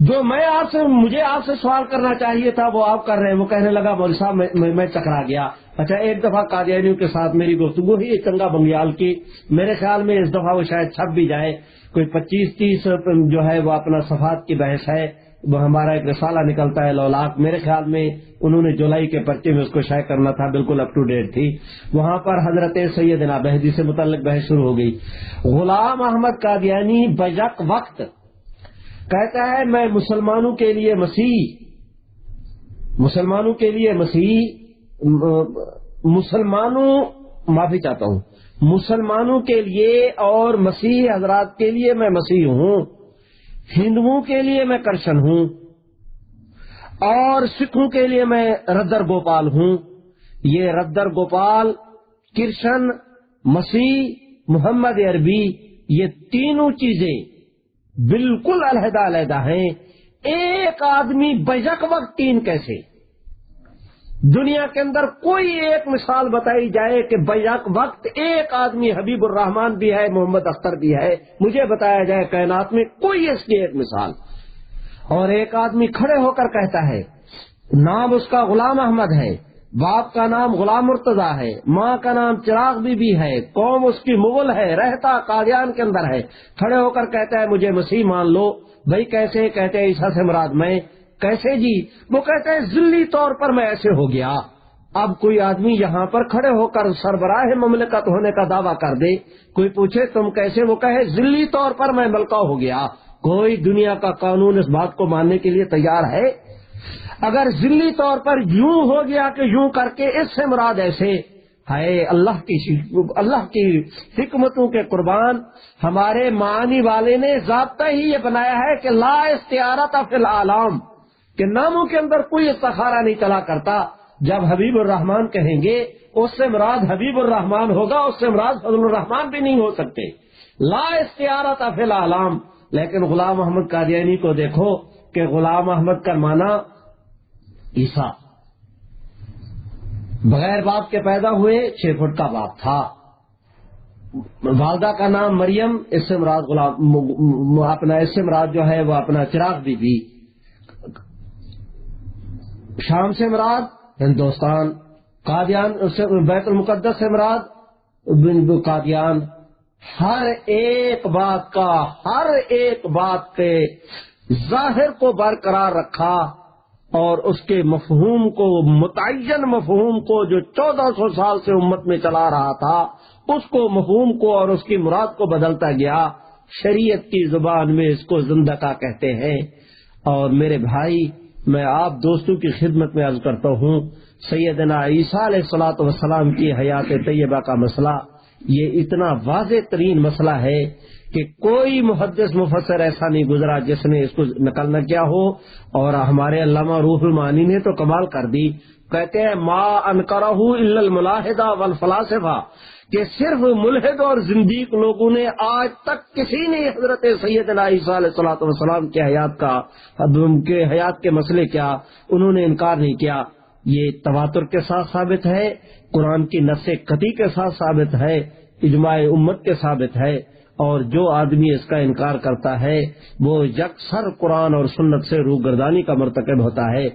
جو میں آپ سے مجھے آپ سے سوال کرنا چاہیے تھا، وہ آپ کر رہے ہیں۔ وہ کہنے لگا مول صاحب، میں چکرا گیا۔ اچھا ایک دفعہ قادیانیوں کے ساتھ میری گفتگو ہی چنگا بنگیال کی۔ میرے خیال میں اس دفعہ وہ شاید چھپ بھی جائے۔ کوئی پچیس تیس جو ہے، وہ اپنا صفات کی بحث ہے۔ وہ ہمارا ایک رسالہ نکلتا ہے لولاک میرے خیال میں انہوں نے جولائی کے پرچے میں اس کو شائع کرنا تھا، بالکل اپ ٹو ڈیٹ تھی۔ وہاں پر حضرت سیدنا بہدی سے متعلق بحث شروع ہو گئی۔ غلام احمد قادیانی بجک وقت کہتا ہے، میں مسلمانوں کے لیے مسیح، مسلمانوں کے لیے مسیح مسلمانوں، معافی چاہتا ہوں۔ مسلمانوں کے لیے اور مسیح حضرات کے لیے میں مسیح ہوں۔ ہندوؤں کے لیے میں کرشن ہوں اور سکھوں کے لیے میں ردر گوپال ہوں۔ یہ ردر گوپال، کرشن، مسیح، محمد عربی، یہ تینوں چیزیں بالکل علیحدہ علیحدہ ہیں۔ ایک آدمی بجک وقت تین کیسے؟ دنیا کے اندر کوئی ایک مثال بتائی جائے کہ بیک وقت ایک آدمی حبیب الرحمان بھی ہے، محمد اختر بھی ہے۔ مجھے بتایا جائے کائنات میں کوئی اس کی ایک مثال۔ اور ایک آدمی کھڑے ہو کر کہتا ہے، نام اس کا غلام احمد ہے، باپ کا نام غلام مرتضی ہے، ماں کا نام چراغ بی بی ہے، قوم اس کی مغل ہے، رہتا قادیان کے اندر ہے۔ کھڑے ہو کر کہتا ہے، مجھے مسیح مان لو۔ بھائی کیسے کہتے ہیں عیسا سے مراد میں کیسے جی؟ وہ کہتے ہیں، ذلی طور پر میں ایسے ہو گیا۔ اب کوئی آدمی یہاں پر کھڑے ہو کر سربراہ مملکت ہونے کا دعویٰ کر دے، کوئی پوچھے، تم کیسے؟ وہ کہے، ذلی طور پر میں ملکہ ہو گیا۔ کوئی دنیا کا قانون اس بات کو ماننے کے لیے تیار ہے؟ اگر ذلی طور پر یوں ہو گیا کہ یوں کر کے اس سے مراد ایسے ہے اللہ کی اللہ کی حکمتوں کے قربان ہمارے معنی والے نے ضابطہ ہی یہ بنایا ہے کہ لا استعارت فی العالم۔ کہ ناموں کے اندر کوئی استخارہ نہیں چلا کرتا۔ جب حبیب الرحمان کہیں گے، اس سے مراد حبیب الرحمان ہوگا، اس سے مراد فضل الرحمان بھی نہیں ہو سکتے۔ لا استعارت فی العالم، لیکن غلام محمد قادیانی کو دیکھو کہ غلام احمد کا معنی عیسا بغیر باپ کے پیدا ہوئے چھ فٹ کا باپ تھا۔ والدہ کا نام مریم، اس سے مراد غلام اپنا، اس سے مراد جو ہے وہ اپنا چراغ بی بی شام سے مراد، ہندوستان، قادیان بیت المقدس سے مراد قادیان۔ ہر ایک بات کا، ہر ایک بات کے ظاہر کو برقرار رکھا اور اس کے مفہوم کو، متعین مفہوم کو جو چودہ سو سال سے امت میں چلا رہا تھا، اس کو مفہوم کو اور اس کی مراد کو بدلتا گیا۔ شریعت کی زبان میں اس کو زندہ کہتے ہیں۔ اور میرے بھائی میں آپ دوستوں کی خدمت میں عرض کرتا ہوں، سیدنا عیسیٰ علیہ السلاۃ وسلام کی حیات طیبہ کا مسئلہ یہ اتنا واضح ترین مسئلہ ہے کہ کوئی محدث مفسر ایسا نہیں گزرا جس نے اس کو نقل نہ کیا ہو اور ہمارے علامہ روح المانی نے تو کمال کر دی، کہتے ہیں، ما انکرہ الملاحدہ والفلاسفہ کہ صرف ملحد اور زندیق لوگوں نے آج تک کسی نے حضرت سید علیہ صلاح وسلام کے حیات کا کے حیات کے مسئلے کیا انہوں نے انکار نہیں کیا یہ تواتر کے ساتھ ثابت ہے قرآن کی نس قطعی کے ساتھ ثابت ہے اجماع امت کے ثابت ہے اور جو آدمی اس کا انکار کرتا ہے وہ یکسر قرآن اور سنت سے روح گردانی کا مرتکب ہوتا ہے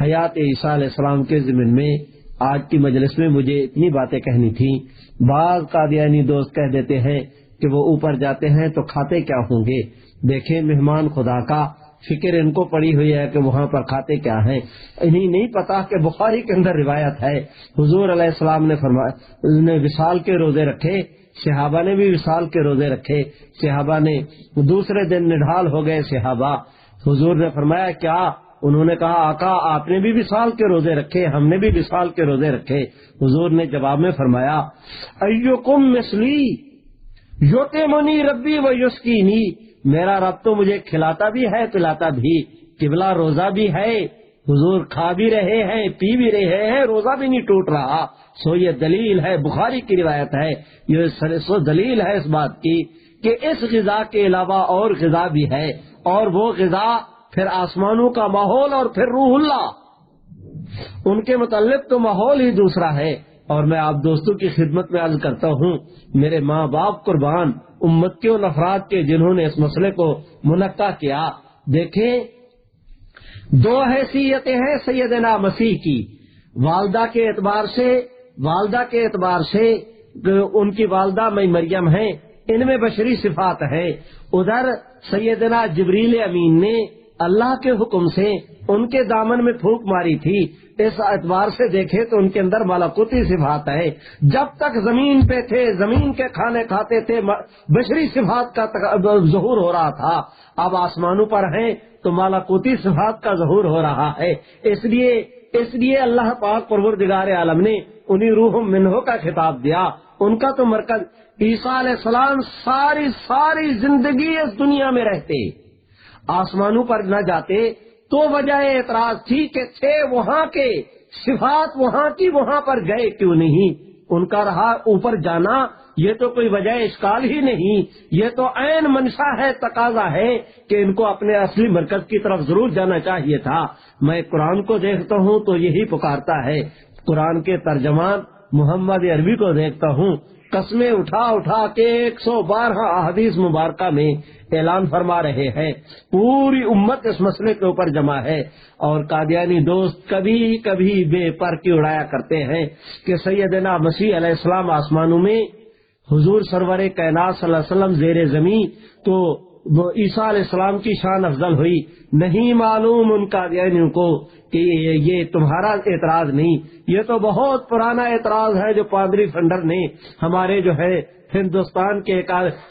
حیات عیسیٰ علیہ السلام کے ذمن میں آج کی مجلس میں مجھے اتنی باتیں کہنی تھی بعض قادیانی دوست کہہ دیتے ہیں کہ وہ اوپر جاتے ہیں تو کھاتے کیا ہوں گے؟ دیکھیں مہمان خدا کا فکر ان کو پڑی ہوئی ہے کہ وہاں پر کھاتے کیا ہیں۔ انہیں نہیں پتا کہ بخاری کے اندر روایت ہے۔ حضور علیہ السلام نے فرمایا نے وشال کے روزے رکھے، صحابہ نے بھی وشال کے روزے رکھے۔ صحابہ نے دوسرے دن نڈھال ہو گئے، صحابہ۔ حضور نے فرمایا، کیا انہوں نے کہا، آقا، آپ نے بھی وصال کے روزے رکھے، ہم نے بھی وصال کے روزے رکھے۔ حضور نے جواب میں فرمایا ایو کم مسلی یوتے منی ربی و یسکی میرا رب تو مجھے کھلاتا بھی ہے، پلاتا بھی، قبلہ روزہ بھی ہے۔ حضور کھا بھی رہے ہیں، پی بھی رہے ہیں، روزہ بھی نہیں ٹوٹ رہا۔ سو یہ دلیل ہے، بخاری کی روایت ہے، یہ سو دلیل ہے اس بات کی کہ اس غذا کے علاوہ اور غذا بھی ہے اور وہ غذا پھر آسمانوں کا ماحول اور پھر روح اللہ۔ ان کے متعلق تو ماحول ہی دوسرا ہے۔ اور میں آپ دوستوں کی خدمت میں عرض کرتا ہوں، میرے ماں باپ قربان، امت کے ان افراد کے جنہوں نے اس مسئلے کو منعقد کیا، دیکھیں، دو حیثیتیں ہیں سیدنا مسیح کی۔ والدہ کے اعتبار سے، والدہ کے اعتبار سے، ان کی والدہ میں مریم ہے ان میں بشری صفات ہے ادھر سیدنا جبریل امین نے اللہ کے حکم سے ان کے دامن میں پھونک ماری تھی، اس اعتبار سے دیکھے تو ان کے اندر مالاکوتی صفات ہے جب تک زمین پہ تھے، زمین کے کھانے کھاتے تھے بشری صفات کا ظہور ہو رہا تھا۔ اب آسمانوں پر ہیں تو مالاکوتی صفات کا ظہور ہو رہا ہے۔ اس لیے اس لیے اللہ پاک پروردگار عالم نے انہیں روح منہوں کا خطاب دیا۔ ان کا تو مرکز عیسیٰ علیہ السلام ساری ساری زندگی اس دنیا میں رہتے۔ آسمانوں پر نہ جاتے، تو وجہ اعتراض تھی کہ تھے وہاں کے، صفات وہاں کی، وہاں پر گئے کیوں نہیں؟ ان کا رہا اوپر جانا، یہ تو کوئی وجہ اشکال ہی نہیں، یہ تو عین منشا ہے، تقاضا ہے کہ ان کو اپنے اصلی مرکز کی طرف ضرور جانا چاہیے تھا۔ میں قرآن کو دیکھتا ہوں تو یہی پکارتا ہے۔ قرآن کے ترجمان محمد عربی کو دیکھتا ہوں۔ قسمیں اٹھا اٹھا کے ایک سو بارہ احادیث مبارکہ میں اعلان فرما رہے ہیں۔ پوری امت اس مسئلے کے اوپر جمع ہے۔ اور قادیانی دوست کبھی کبھی بے پر کی اڑایا کرتے ہیں کہ سیدنا مسیح علیہ السلام آسمانوں میں حضور سرور کائنات صلی اللہ علیہ وسلم زیر زمین تو وہ عیسیٰ علیہ السلام کی شان افضل ہوئی۔ نہیں معلوم ان قادیانیوں کو کہ یہ تمہارا اعتراض نہیں۔ یہ تو بہت پرانا اعتراض ہے جو پادری فنڈر نے ہمارے جو ہے ہندوستان کے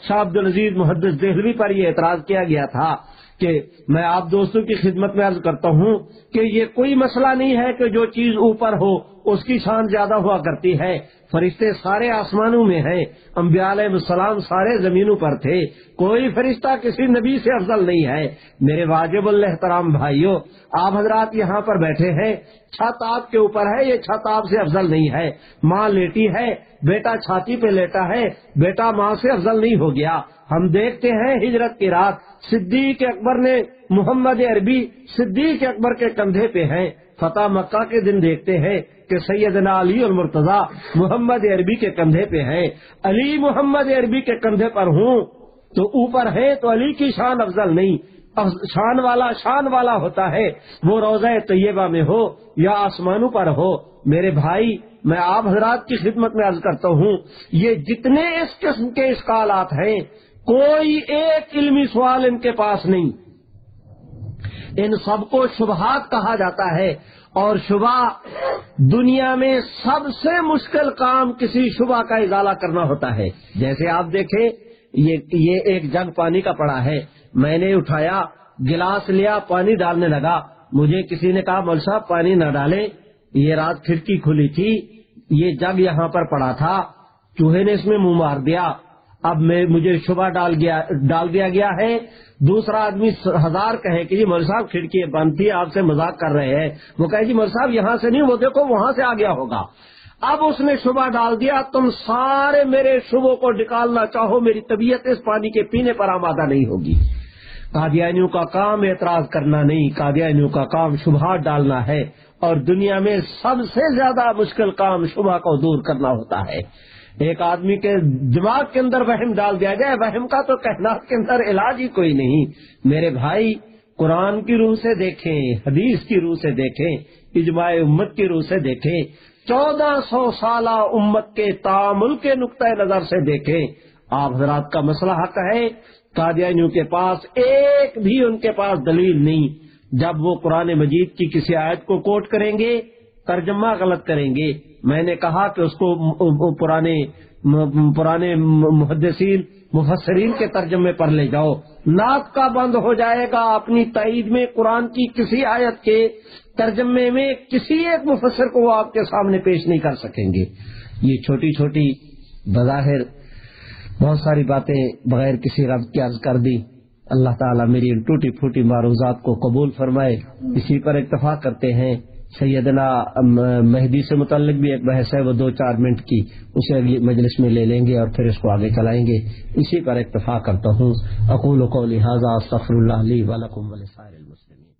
شاہ عبد العزیز محدث دہلوی پر یہ اعتراض کیا گیا تھا۔ کہ میں آپ دوستوں کی خدمت میں عرض کرتا ہوں کہ یہ کوئی مسئلہ نہیں ہے کہ جو چیز اوپر ہو، اس کی شان زیادہ ہوا کرتی ہے۔ فرشتے سارے آسمانوں میں ہیں، انبیاء علیہ السلام سارے زمینوں پر تھے۔ کوئی فرشتہ کسی نبی سے افضل نہیں ہے۔ میرے واجب الحترام بھائیوں آپ حضرات یہاں پر بیٹھے ہیں۔ چھت آپ کے اوپر ہے، یہ چھت آپ سے افضل نہیں ہے۔ ماں لیٹی ہے، بیٹا چھاتی پہ لیٹا ہے، بیٹا ماں سے افضل نہیں ہو گیا۔ ہم دیکھتے ہیں ہجرت کی رات صدیق اکبر نے محمد عربی صدیق اکبر کے کندھے پہ ہیں۔ فتح مکہ کے دن دیکھتے ہیں کہ سیدنا علی المرتضی محمد عربی کے کندھے پہ ہیں۔ علی محمد عربی کے کندھے پر ہوں تو اوپر ہے تو علی کی شان افضل نہیں۔ شان والا شان والا ہوتا ہے۔ وہ روزہ طیبہ میں ہو یا آسمانوں پر ہو۔ میرے بھائی، میں آپ حضرات کی خدمت میں عرض کرتا ہوں، یہ جتنے اس قسم کے اشکالات ہیں کوئی ایک علمی سوال ان کے پاس نہیں۔ ان سب کو شبہات کہا جاتا ہے اور شبہ دنیا میں سب سے مشکل کام کسی شبہ کا ازالہ کرنا ہوتا ہے۔ جیسے آپ دیکھیں، یہ ایک جگ پانی کا پڑا ہے۔ میں نے اٹھایا، گلاس لیا، پانی ڈالنے لگا۔ مجھے کسی نے کہا، مول صاحب، پانی نہ ڈالے یہ رات کھڑکی کھلی تھی۔ یہ جگ یہاں پر پڑا تھا۔ چوہے نے اس میں منہ مار دیا۔ اب میں مجھے شبہ ڈال گیا ڈال دیا گیا ہے۔ دوسرا آدمی ہزار کہے کہ جی مول صاحب کھڑکی بند تھی آپ سے مذاق کر رہے ہیں۔ وہ کہے جی مول صاحب یہاں سے نہیں، وہ دیکھو وہاں سے آ گیا ہوگا۔ اب اس نے شبہ ڈال دیا، تم سارے میرے شبوں کو نکالنا چاہو، میری طبیعت اس پانی کے پینے پر آمادہ نہیں ہوگی۔ قادیانیوں کا کام اعتراض کرنا نہیں، قادیانیوں کا کام شبہ ڈالنا ہے۔ اور دنیا میں سب سے زیادہ مشکل کام شبہ کو دور کرنا ہوتا ہے۔ ایک آدمی کے دماغ کے اندر وہم ڈال دیا جائے، وہم کا تو کہنا کے اندر علاج ہی کوئی نہیں۔ میرے بھائی، قرآن کی روح سے دیکھیں، حدیث کی روح سے دیکھیں، اجماع امت کی روح سے دیکھیں، چودہ سو سالہ امت کے تعامل کے نقطۂ نظر سے دیکھیں۔ آپ حضرات کا مسئلہ حق ہے، قادیانیوں کے پاس ایک بھی ان کے پاس دلیل نہیں۔ جب وہ قرآن مجید کی کسی آیت کو کوٹ کریں گے، ترجمہ غلط کریں گے۔ میں نے کہا کہ اس کو پرانے پرانے محدثین، مفسرین کے ترجمے پر لے جاؤ۔ ناک کا بند ہو جائے گا اپنی تعید میں قرآن کی کسی آیت کے ترجمے میں کسی ایک مفسر کو وہ آپ کے سامنے پیش نہیں کر سکیں گے۔ یہ چھوٹی چھوٹی بظاہر بہت ساری باتیں بغیر کسی رب کی عرض کر دی اللہ تعالیٰ میری ان ٹوٹی پھوٹی معروضات کو قبول فرمائے۔ اسی پر اتفاق کرتے ہیں۔ سیدنا مہدی سے متعلق بھی ایک بحث ہے، وہ دو چار منٹ کی، اسے اگلی مجلس میں لے لیں گے اور پھر اس کو آگے چلائیں گے۔ اسی پر اتفاق کرتا ہوں۔ اقول کو لہٰذا سفر اللہ علیہ ولکم